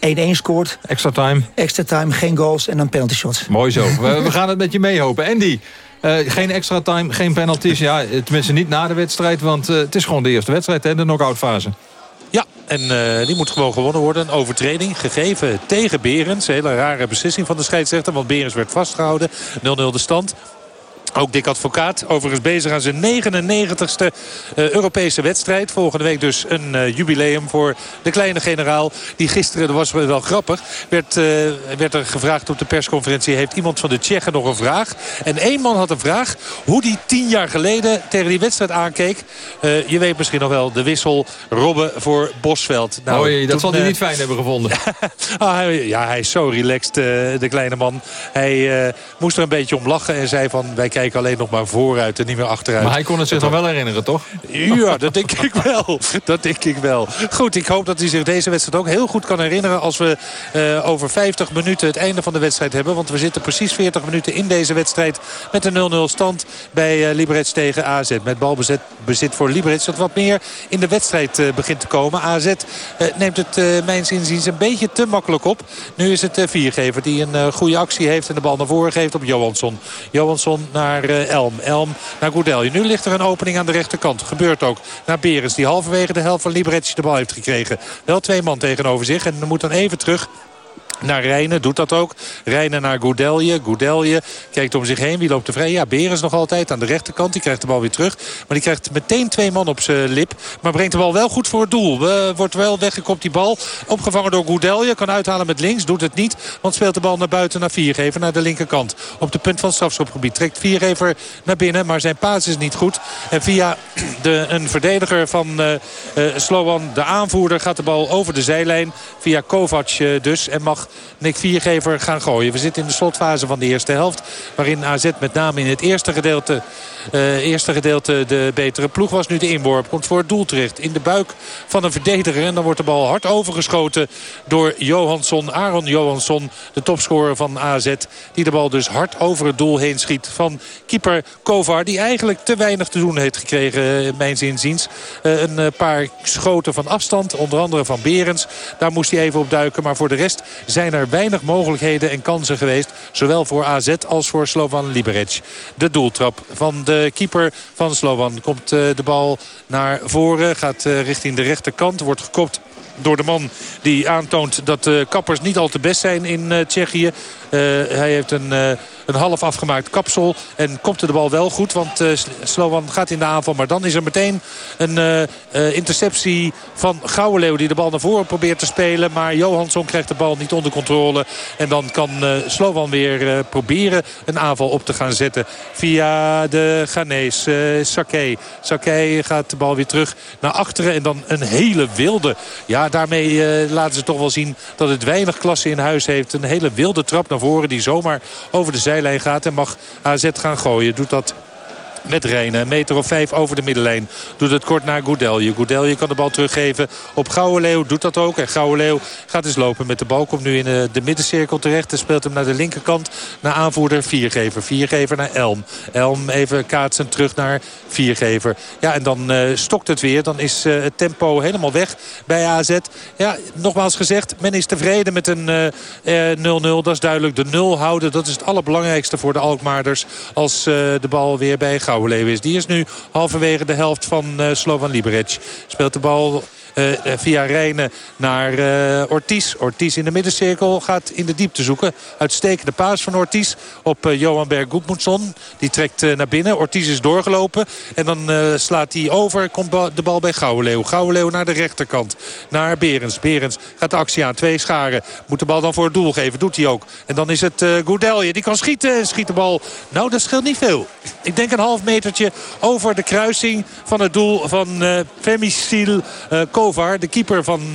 eh 1-1 scoort. Extra time. Extra time, geen goals en dan penalty shots. Mooi zo. We, we gaan het met je meehopen. Andy, eh, geen extra time, geen penalties. Ja, tenminste niet na de wedstrijd. Want eh, het is gewoon de eerste wedstrijd, hè, de knock-out fase. Ja, en eh, die moet gewoon gewonnen worden. Een overtreding gegeven tegen Berens. Hele rare beslissing van de scheidsrechter. Want Berens werd vastgehouden. 0-0 de stand. Ook Dick Advocaat, overigens bezig aan zijn 99ste uh, Europese wedstrijd. Volgende week dus een uh, jubileum voor de kleine generaal. Die gisteren, dat was wel grappig, werd, uh, werd er gevraagd op de persconferentie... heeft iemand van de Tsjechen nog een vraag? En één man had een vraag hoe die tien jaar geleden tegen die wedstrijd aankeek. Je weet misschien nog wel, de wissel Robben voor Bosveld. Nou, Oei, dat toen, zal hij niet fijn hebben gevonden. *laughs* ah, hij, ja, hij is zo relaxed, de kleine man. Hij moest er een beetje om lachen en zei van... wij kijken alleen nog maar vooruit en niet meer achteruit. Maar hij kon het zich nog wel herinneren, toch? Ja, dat denk ik wel. Dat denk ik wel. Goed, ik hoop dat hij zich deze wedstrijd ook heel goed kan herinneren... als we uh, over 50 minuten het einde van de wedstrijd hebben. Want we zitten precies 40 minuten in deze wedstrijd... met een 0-0 stand bij uh, Liberec tegen AZ. Met balbezit bezit voor Liberec dat wat meer in de wedstrijd uh, begint te komen. AZ neemt het mijns inziens een beetje te makkelijk op. Nu is het Viergever die een goede actie heeft... en de bal naar voren geeft op Johansson. Johansson naar uh, Elm. Elm naar Goudelje. Nu ligt er een opening aan de rechterkant. Gebeurt ook naar Berens die halverwege de helft van Liberec de bal heeft gekregen. Wel twee man tegenover zich en moet dan even terug naar Rijnen, doet dat ook. Rijnen naar Goudelje. Goudelje kijkt om zich heen. Wie loopt er vrij? Ja, Berens nog altijd aan de rechterkant. Die krijgt de bal weer terug. Maar die krijgt meteen twee man op zijn lip. Maar brengt de bal wel goed voor het doel. Wordt wel weggekopt die bal. Opgevangen door Goudelje. Kan uithalen met links. Doet het niet. Want speelt de bal naar buiten naar Viergever. Naar de linkerkant. Op de punt van strafschopgebied. Trekt Viergever naar binnen. Maar zijn paas is niet goed. En via *clears throat* de, een verdediger van uh, de aanvoerder, gaat de bal over de zijlijn. Via Kovac dus. En mag Nick Viergever gaan gooien. We zitten in de slotfase van de eerste helft. Waarin AZ met name in het eerste gedeelte, uh, eerste gedeelte de betere ploeg was. Nu de inworp komt voor het doel terecht. In de buik van een verdediger. En dan wordt de bal hard overgeschoten door Johansson. Aaron Johansson, de topscorer van AZ. Die de bal dus hard over het doel heen schiet van keeper Kovar. Die eigenlijk te weinig te doen heeft gekregen, mijns inziens. Uh, een paar schoten van afstand. Onder andere van Berens. Daar moest hij even op duiken. Maar voor de rest zijn er weinig mogelijkheden en kansen geweest. Zowel voor AZ als voor Slovan Liberec. De doeltrap van de keeper van Slovan. Komt uh, de bal naar voren. Gaat uh, richting de rechterkant. Wordt gekopt door de man die aantoont dat de kappers niet al te best zijn in uh, Tsjechië. Hij heeft een, een half afgemaakt kapsel en kopte de bal wel goed. Want Slovan gaat in de aanval. Maar dan is er meteen een interceptie van Gouwenleeuw die de bal naar voren probeert te spelen. Maar Johansson krijgt de bal niet onder controle. En dan kan Slovan weer proberen een aanval op te gaan zetten. Via de Ghanese, Sake. Sake gaat de bal weer terug naar achteren. En dan een hele wilde... Ja, daarmee uh, laten ze toch wel zien dat het weinig klasse in huis heeft. Een hele wilde trap naar voren die zomaar over de zijlijn gaat. En mag AZ gaan gooien. Doet dat met Renen. Een meter of vijf over de middenlijn. Doet het kort naar Goudelje. Goudelje kan de bal teruggeven op Gouwe Leeuw. Doet dat ook. En Gouwe Leeuw gaat eens lopen met de bal. Komt nu in eh, de middencirkel terecht. En speelt hem naar de linkerkant. Naar aanvoerder Viergever. Viergever naar Elm. Elm even kaatsen terug naar Viergever. Ja, en dan uh, stokt het weer. Dan is uh, het tempo helemaal weg bij AZ. Ja, nogmaals gezegd. Men is tevreden met een 0-0. dat is duidelijk. De 0 houden. Dat is het allerbelangrijkste voor de Alkmaarders. Als de bal weer bij Is. Die is nu halverwege de helft van uh, Slovan Liberec. Speelt de bal via Rijnen naar uh, Ortiz. Ortiz in de middencirkel gaat in de diepte zoeken. Uitstekende paas van Ortiz op Johan Berg Goedmundsson. Die trekt naar binnen. Ortiz is doorgelopen. En dan slaat hij over. Komt de bal bij Gouwenleeuw. Gouwenleeuw naar de rechterkant. Naar Berens. Berens gaat de actie aan. Twee scharen. Moet de bal dan voor het doel geven. Doet hij ook. En dan is het Goudelje. Die kan schieten. En schiet de bal. Nou, dat scheelt niet veel. Ik denk een half metertje over de kruising van het doel van uh, Femisil uh, De keeper van uh,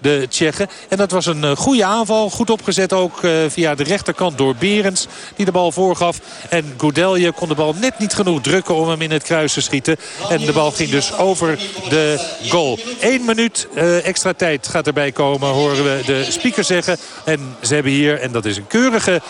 de Tsjechen. En dat was een goede aanval. Goed opgezet ook via de rechterkant door Berends. Die de bal voorgaf. En Goudelje kon de bal net niet genoeg drukken om hem in het kruis te schieten. En de bal ging dus over de goal. Eén minuut extra tijd gaat erbij komen. Horen we de speaker zeggen. En ze hebben hier, en dat is een keurige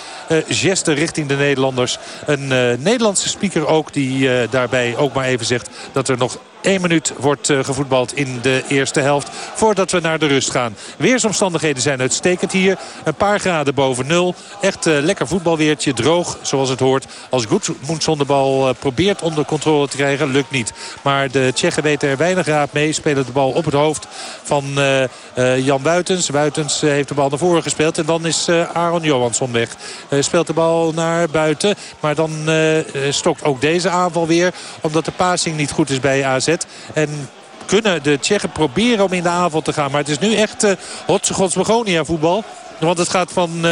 geste richting de Nederlanders. Een Nederlandse speaker ook die daarbij ook maar even zegt dat er nog 1 minuut wordt uh, gevoetbald in de eerste helft. Voordat we naar de rust gaan. Weersomstandigheden zijn uitstekend hier. Een paar graden boven nul. Echt uh, lekker voetbalweertje. Droog zoals het hoort. Als Goedmoedson de bal uh, probeert onder controle te krijgen. Lukt niet. Maar de Tsjechen weten er weinig raad mee. Spelen de bal op het hoofd van Jan Buitens. Buitens heeft de bal naar voren gespeeld. En dan is Aaron Johansson weg. speelt de bal naar buiten. Maar dan stokt ook deze aanval weer. Omdat de passing niet goed is bij AZ. En kunnen de Tsjechen proberen om in de avond te gaan. Maar het is nu echt uh, Hotse Gods Begonia voetbal. Want het gaat van uh,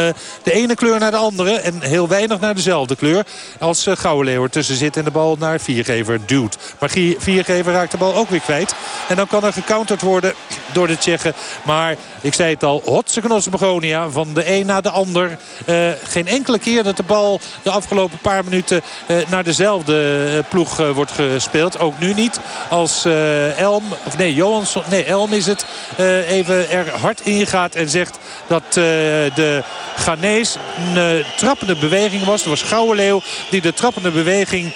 de ene kleur naar de andere. En heel weinig naar dezelfde kleur. Als uh, Gouwenleeuw tussen zit en de bal naar Viergever duwt. Maar Viergever raakt de bal ook weer kwijt. En dan kan er gecounterd worden *clears throat* door de Tsjechen. Maar ik zei het al, Hotse Knosse Begonia van de een naar de ander. Uh, geen enkele keer dat de bal de afgelopen paar minuten naar dezelfde ploeg wordt gespeeld. Ook nu niet. Als Elm, of nee, Johansson, nee, Elm is het, even er hard in gaat en zegt dat de Ghanese een trappende beweging was. Het was Gouwenleeuw die de trappende beweging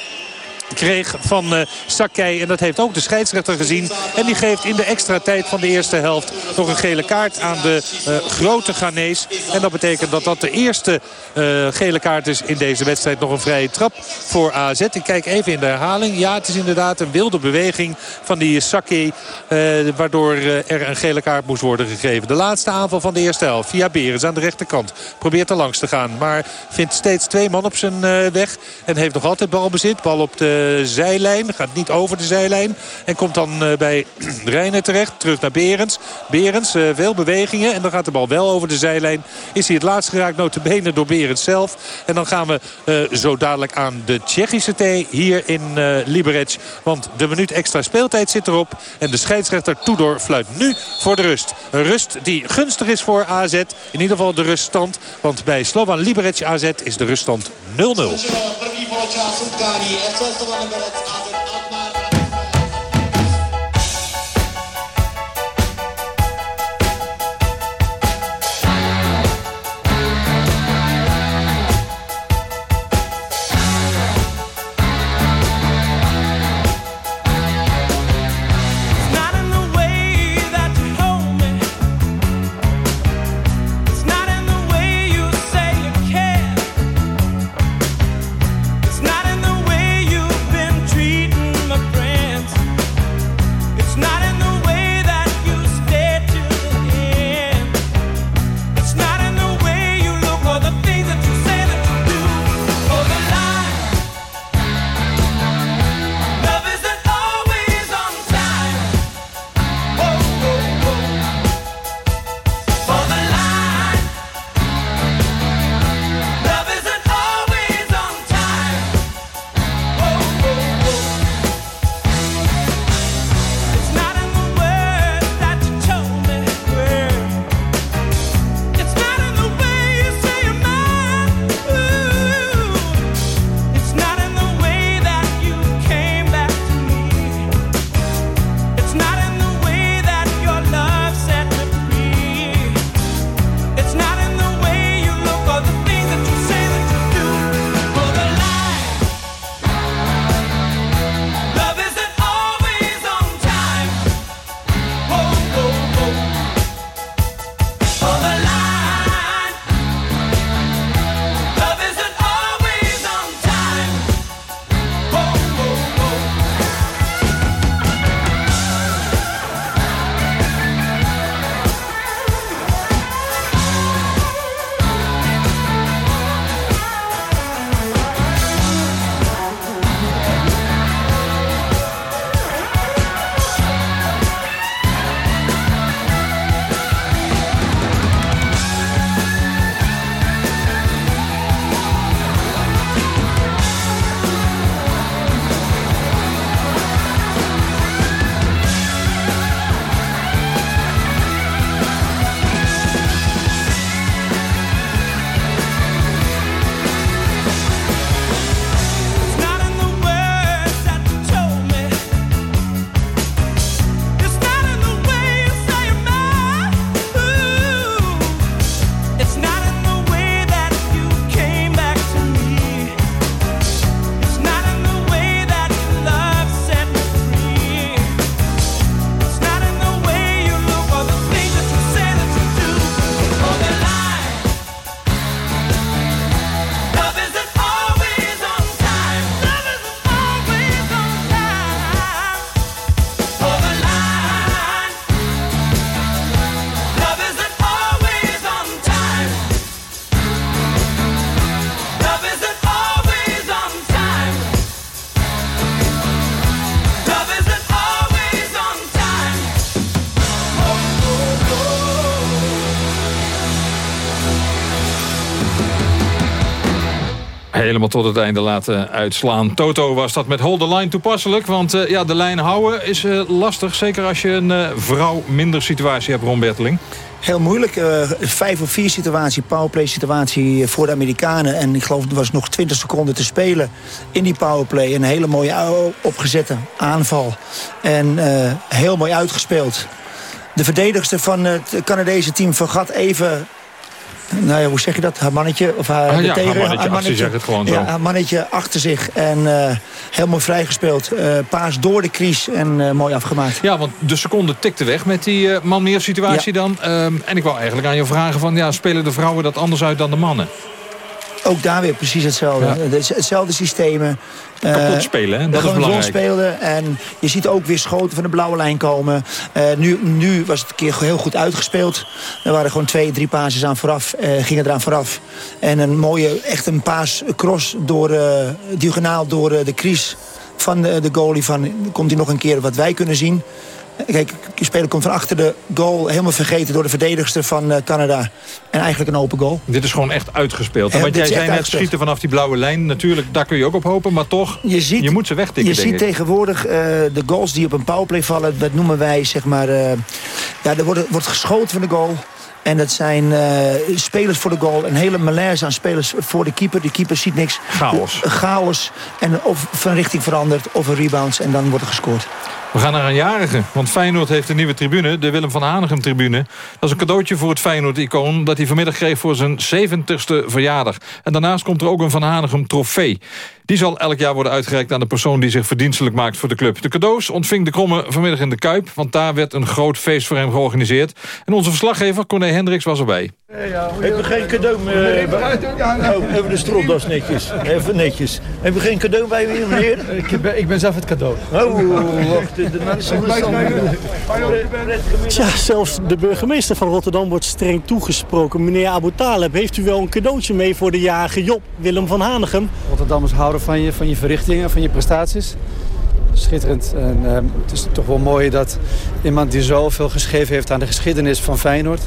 kreeg van uh, Sakai. En dat heeft ook de scheidsrechter gezien. En die geeft in de extra tijd van de eerste helft nog een gele kaart aan de uh, grote Ghanese. En dat betekent dat dat de eerste uh, gele kaart is in deze wedstrijd. Nog een vrije trap voor AZ. Ik kijk even in de herhaling. Ja, het is inderdaad een wilde beweging van die Sakai. waardoor er een gele kaart moest worden gegeven. De laatste aanval van de eerste helft. Via Berens aan de rechterkant. Probeert er langs te gaan. Maar vindt steeds twee man op zijn weg. En heeft nog altijd balbezit. Bal op de zijlijn. Gaat niet over de zijlijn. En komt dan eh, bij *clears throat* Reiner terecht. Terug naar Berends. Berends, eh, veel bewegingen. En dan gaat de bal wel over de zijlijn. Is hij het laatst geraakt notabene door Berends zelf. En dan gaan we zo dadelijk aan de Tsjechische thee hier in Liberec. Want de minuut extra speeltijd zit erop. En de scheidsrechter Tudor fluit nu voor de rust. Een rust die gunstig is voor AZ. In ieder geval de ruststand. Want bij Slovan Liberec AZ is de ruststand 0-0. one that's added helemaal tot het einde laten uitslaan. Toto was dat met hold the line toepasselijk. Want uh, ja, de lijn houden is uh, lastig. Zeker als je een uh, vrouw minder situatie hebt, Ron Berteling. Heel moeilijk. vijf of vier situatie, powerplay situatie voor de Amerikanen. En ik geloof er was nog 20 seconden te spelen in die powerplay. Een hele mooie opgezette aanval. En heel mooi uitgespeeld. De verdedigster van het Canadese team vergat even nou ja, hoe zeg je dat? Haar mannetje of haar, ah, ja, tegen, haar mannetje, haar mannetje het gewoon zo. Ja, haar mannetje achter zich en uh, heel mooi vrijgespeeld. Uh, paas door de kries en uh, mooi afgemaakt. Ja, want de seconde tikte weg met die man meer situatie ja. dan. Um, en ik wou eigenlijk aan je vragen van, ja, spelen de vrouwen dat anders uit dan de mannen? Ook daar weer precies hetzelfde. Ja. Hetzelfde systemen. Kapot spelen, hè? dat is belangrijk. speelden. En je ziet ook weer schoten van de blauwe lijn komen. Uh, nu, nu was het een keer heel goed uitgespeeld. Er waren gewoon twee, drie pases aan vooraf. Uh, gingen eraan vooraf. En een mooie, echt een paas cross door, uh, diagonaal door de kries van de, de goalie. Van, komt hij nog een keer wat wij kunnen zien. Kijk, de speler komt van achter de goal. Helemaal vergeten door de verdedigster van uh, Canada. En eigenlijk een open goal. Dit is gewoon echt uitgespeeld. Want jij zei net schieten vanaf die blauwe lijn. Natuurlijk, daar kun je ook op hopen. Maar toch, je, ziet, je moet ze wegtikken, Je ziet ik. tegenwoordig uh, de goals die op een powerplay vallen. Dat noemen wij, zeg maar... Uh, ja, er wordt, wordt geschoten van de goal. En dat zijn uh, spelers voor de goal. Een hele malaise aan spelers voor de keeper. De keeper ziet niks. Chaos. Chaos. En of van richting verandert. Of een rebounds. En dan wordt er gescoord. We gaan naar een jarige, want Feyenoord heeft een nieuwe tribune, de Willem van Hanegem tribune. Dat is een cadeautje voor het Feyenoord-icoon dat hij vanmiddag kreeg voor zijn 70ste verjaardag. En daarnaast komt er ook een Van Hanegem trofee. Die zal elk jaar worden uitgereikt aan de persoon die zich verdienstelijk maakt voor de club. De cadeaus ontving de Kromme vanmiddag in de Kuip, want daar werd een groot feest voor hem georganiseerd. En onze verslaggever Corné Hendricks was erbij. Heb je geen cadeau meer? Oh, even de stropdas netjes. Even netjes. Heb je geen cadeau bij je, meneer? Ik ben, ik ben zelf het cadeau. Oh, wacht. De mensen Tja, zelfs de burgemeester van Rotterdam wordt streng toegesproken. Meneer Abu Taleb, heeft u wel een cadeautje mee voor de jarige Job, Willem van Hanegem? Rotterdammers houden van je, van je verrichtingen, van je prestaties schitterend. En, uh, het is toch wel mooi dat iemand die zoveel geschreven heeft aan de geschiedenis van Feyenoord...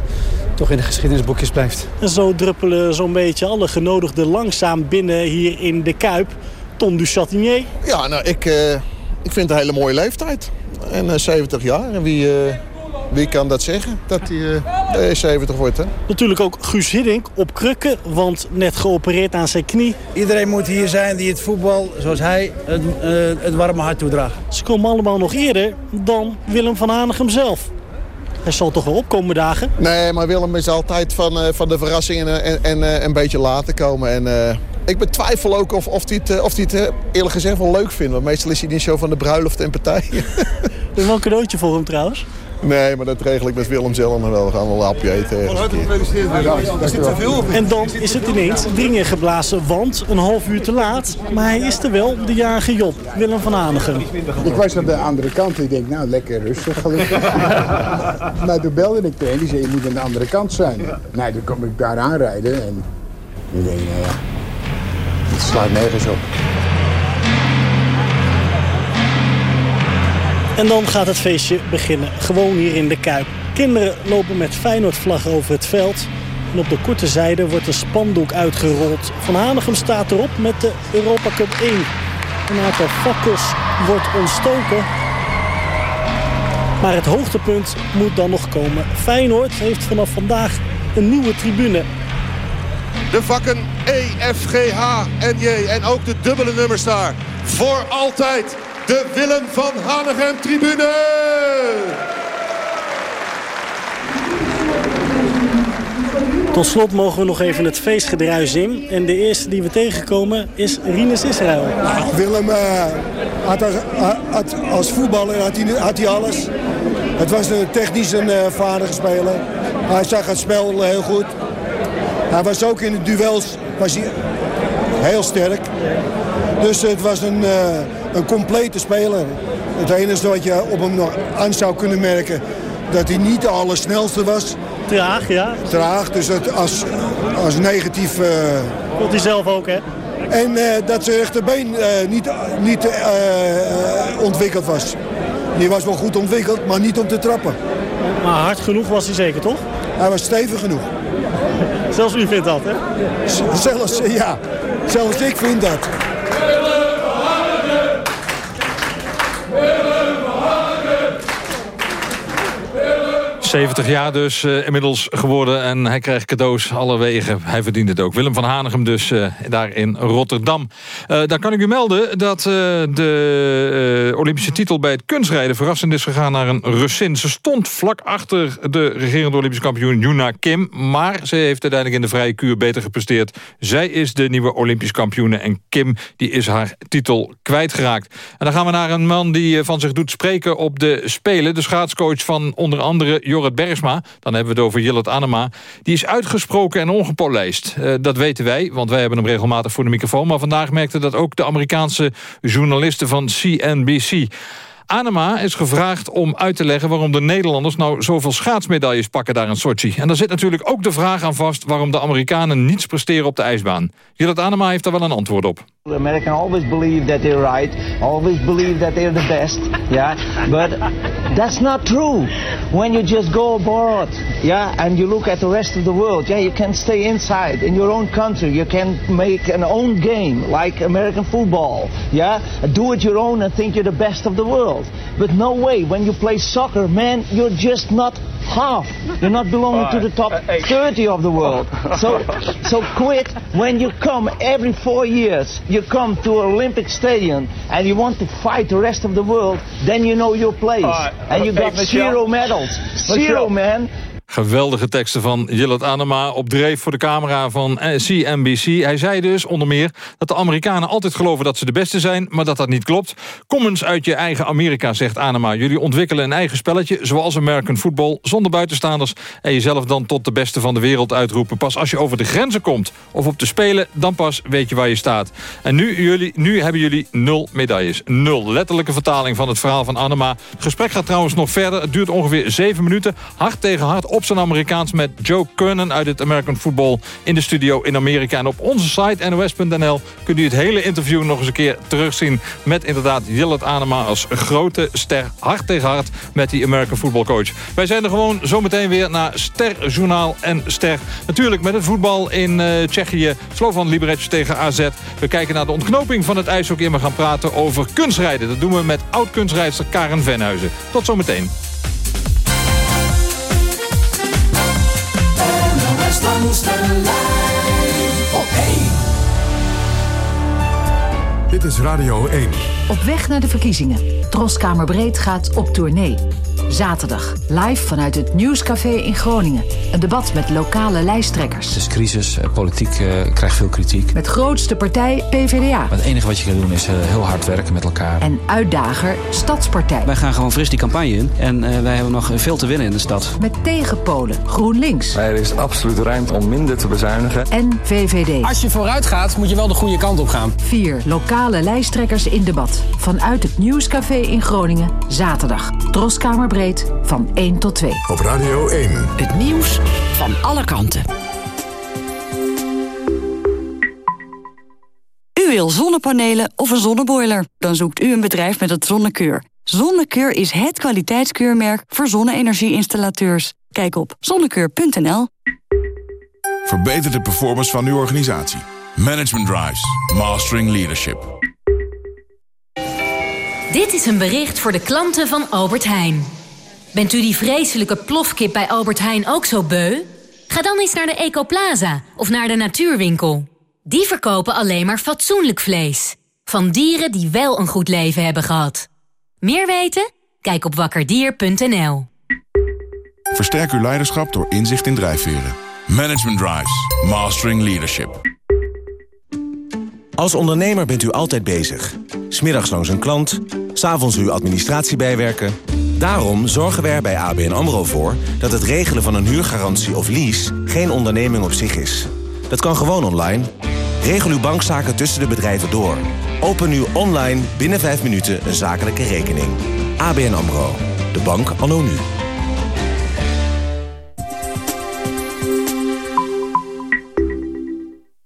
toch in de geschiedenisboekjes blijft. En zo druppelen zo'n beetje alle genodigden langzaam binnen hier in de Kuip. Tom du Chatinier. Ja, nou, ik, uh, ik vind het een hele mooie leeftijd. En uh, 70 jaar. En wie, wie kan dat zeggen, dat hij uh, 70 wordt, hè? Natuurlijk ook Guus Hiddink op krukken, want net geopereerd aan zijn knie. Iedereen moet hier zijn die het voetbal, zoals hij, het, uh, het warme hart toedraagt. Ze komen allemaal nog eerder dan Willem van Hanegem zelf. Hij zal toch wel opkomen dagen? Nee, maar Willem is altijd van, uh, van de verrassingen en, en uh, een beetje later komen. En, uh, ik betwijfel ook of, of hij het, of die het eerlijk gezegd wel leuk vindt. Want meestal is hij niet zo van de bruiloft en partijen. *laughs* Er is wel een cadeautje voor hem trouwens. Nee, maar dat regel ik met Willem zelf nog wel. We gaan wel een hapje eten. Hartelijk gefeliciteerd. En dan is het ineens dringen geblazen, want een half uur te laat. Maar hij is er wel, de jarige Job, Willem van Hanegem. Ik was aan de andere kant. Ik denk, nou, lekker rustig gelukkig. *laughs* nou, toen belde ik tegen die zei, je moet aan de andere kant zijn. Nou, toen kom ik daar aanrijden en ik denk, nou ja, het slaat nergens op. En dan gaat het feestje beginnen. Gewoon hier in de Kuip. Kinderen lopen met Feyenoord-vlag over het veld. En op de korte zijde wordt een spandoek uitgerold. Van Hanegem staat erop met de Europa Cup 1. Een aantal fakkels wordt ontstoken. Maar het hoogtepunt moet dan nog komen. Feyenoord heeft vanaf vandaag een nieuwe tribune. De vakken E, F, G, H en J. En ook de dubbele nummers daar. Voor altijd de Willem van Hanegem tribune. Tot slot mogen we nog even het feestgedruis in. En de eerste die we tegenkomen is Rinus Israël. Willem uh, had, had, als voetballer had hij, had hij alles. Het was een technisch een uh, vaardige speler. Hij zag het spel heel goed. Hij was ook in de duels was hij heel sterk. Dus het was een, uh, een complete speler. Het enige wat je op hem nog aan zou kunnen merken... dat hij niet de allersnelste was. Traag, ja. Traag, dus dat als, als negatief... Uh... Vond hij zelf ook, hè? En uh, dat zijn rechterbeen niet, niet ontwikkeld was. Die was wel goed ontwikkeld, maar niet om te trappen. Maar hard genoeg was hij zeker, toch? Hij was stevig genoeg. Zelfs u vindt dat, hè? Zelfs, ja. Zelfs ik vind dat. 70 jaar dus uh, inmiddels geworden. En hij krijgt cadeaus alle wegen. Hij verdient het ook. Willem van Hanegem dus uh, daar in Rotterdam. Uh, daar kan ik u melden dat de Olympische titel bij het kunstrijden... verrassend is gegaan naar een Russin. Ze stond vlak achter de regerende Olympische kampioen Yuna Kim. Maar ze heeft uiteindelijk in de vrije kuur beter gepresteerd. Zij is de nieuwe Olympisch kampioene. En Kim die is haar titel kwijtgeraakt. En dan gaan we naar een man die van zich doet spreken op de Spelen. De schaatscoach van onder andere Jorrit Bergsma, dan hebben we het over Jillet Anema... die is uitgesproken en ongepolijst. Uh, dat weten wij, want wij hebben hem regelmatig voor de microfoon... maar vandaag merkte dat ook de Amerikaanse journalisten van CNBC... Anema is gevraagd om uit te leggen waarom de Nederlanders nou zoveel schaatsmedailles pakken daar in Sochi. En daar zit natuurlijk ook de vraag aan vast waarom de Amerikanen niets presteren op de ijsbaan. Jillet Anema heeft daar wel een antwoord op. The Americans always believe that they're right, always believe that they're the best, yeah. But that's not true. When you just go abroad, yeah, and you look at the rest of the world, yeah, you can stay inside in your own country. You can make an own game like American football, yeah. Do it your own and think you're the best of the world. But no way. When you play soccer, man, you're just not half. You're not belonging to the top 30 of the world. *laughs* So, so quit when you come every four years. You come to an Olympic stadium and you want to fight the rest of the world. Then you know your place, and you got zero medals. Zero, man. Geweldige teksten van Jillet Anema op dreef voor de camera van CNBC. Hij zei dus onder meer dat de Amerikanen altijd geloven dat ze de beste zijn... maar dat dat niet klopt. Kom eens uit je eigen Amerika, zegt Anema. Jullie ontwikkelen een eigen spelletje, zoals American Football... zonder buitenstaanders en jezelf dan tot de beste van de wereld uitroepen. Pas als je over de grenzen komt of op de Spelen... dan pas weet je waar je staat. En nu, jullie, nu hebben jullie nul medailles. Nul. Letterlijke vertaling van het verhaal van Anema. Het gesprek gaat trouwens nog verder. Het duurt ongeveer zeven minuten. Hard tegen hard op zijn Amerikaans met Joe Kernan uit het American Football in de studio in Amerika. En op onze site nos.nl kunt u het hele interview nog eens een keer terugzien met inderdaad Jillet Anema als grote ster, hard tegen hard met die American Football coach. Wij zijn er gewoon zometeen weer naar Ster Journaal en Ster. Natuurlijk met het voetbal in uh, Tsjechië, Slovan Liberec tegen AZ. We kijken naar de ontknoping van het ijshockey en we gaan praten over kunstrijden. Dat doen we met oud-kunstrijdster Karen Venhuizen. Tot zometeen. Langs de lijn op 1. Dit is Radio 1. Op weg naar de verkiezingen. Troskamerbreed gaat op tournee. Zaterdag, live vanuit het Nieuwscafé in Groningen. Een debat met lokale lijsttrekkers. Het is crisis, eh, politiek uh, krijgt veel kritiek. Met grootste partij PvdA. Maar het enige wat je kan doen is uh, heel hard werken met elkaar. En uitdager Stadspartij. Wij gaan gewoon fris die campagne in. En uh, wij hebben nog veel te winnen in de stad. Met tegenpolen GroenLinks. Er is absoluut ruimte om minder te bezuinigen. En VVD. Als je vooruit gaat, moet je wel de goede kant op gaan. Vier lokale lijsttrekkers in debat. Vanuit het Nieuwscafé in Groningen. Zaterdag. Van 1 tot 2. Op Radio 1. Het nieuws van alle kanten. U wil zonnepanelen of een zonneboiler? Dan zoekt u een bedrijf met het Zonnekeur. Zonnekeur is het kwaliteitskeurmerk voor zonne-energie-installateurs. Kijk op zonnekeur.nl. Verbeter de performance van uw organisatie. Management Drives. Mastering Leadership. Dit is een bericht voor de klanten van Albert Heijn. Bent u die vreselijke plofkip bij Albert Heijn ook zo beu? Ga dan eens naar de Ecoplaza of naar de Natuurwinkel. Die verkopen alleen maar fatsoenlijk vlees. Van dieren die wel een goed leven hebben gehad. Meer weten? Kijk op wakkerdier.nl. Versterk uw leiderschap door inzicht in drijfveren. Management Drives. Mastering Leadership. Als ondernemer bent u altijd bezig. Smiddags langs een klant, s'avonds uw administratie bijwerken. Daarom zorgen wij er bij ABN AMRO voor... dat het regelen van een huurgarantie of lease geen onderneming op zich is. Dat kan gewoon online. Regel uw bankzaken tussen de bedrijven door. Open nu online binnen 5 minuten een zakelijke rekening. ABN AMRO. De bank anno nu.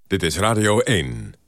Dit is Radio 1.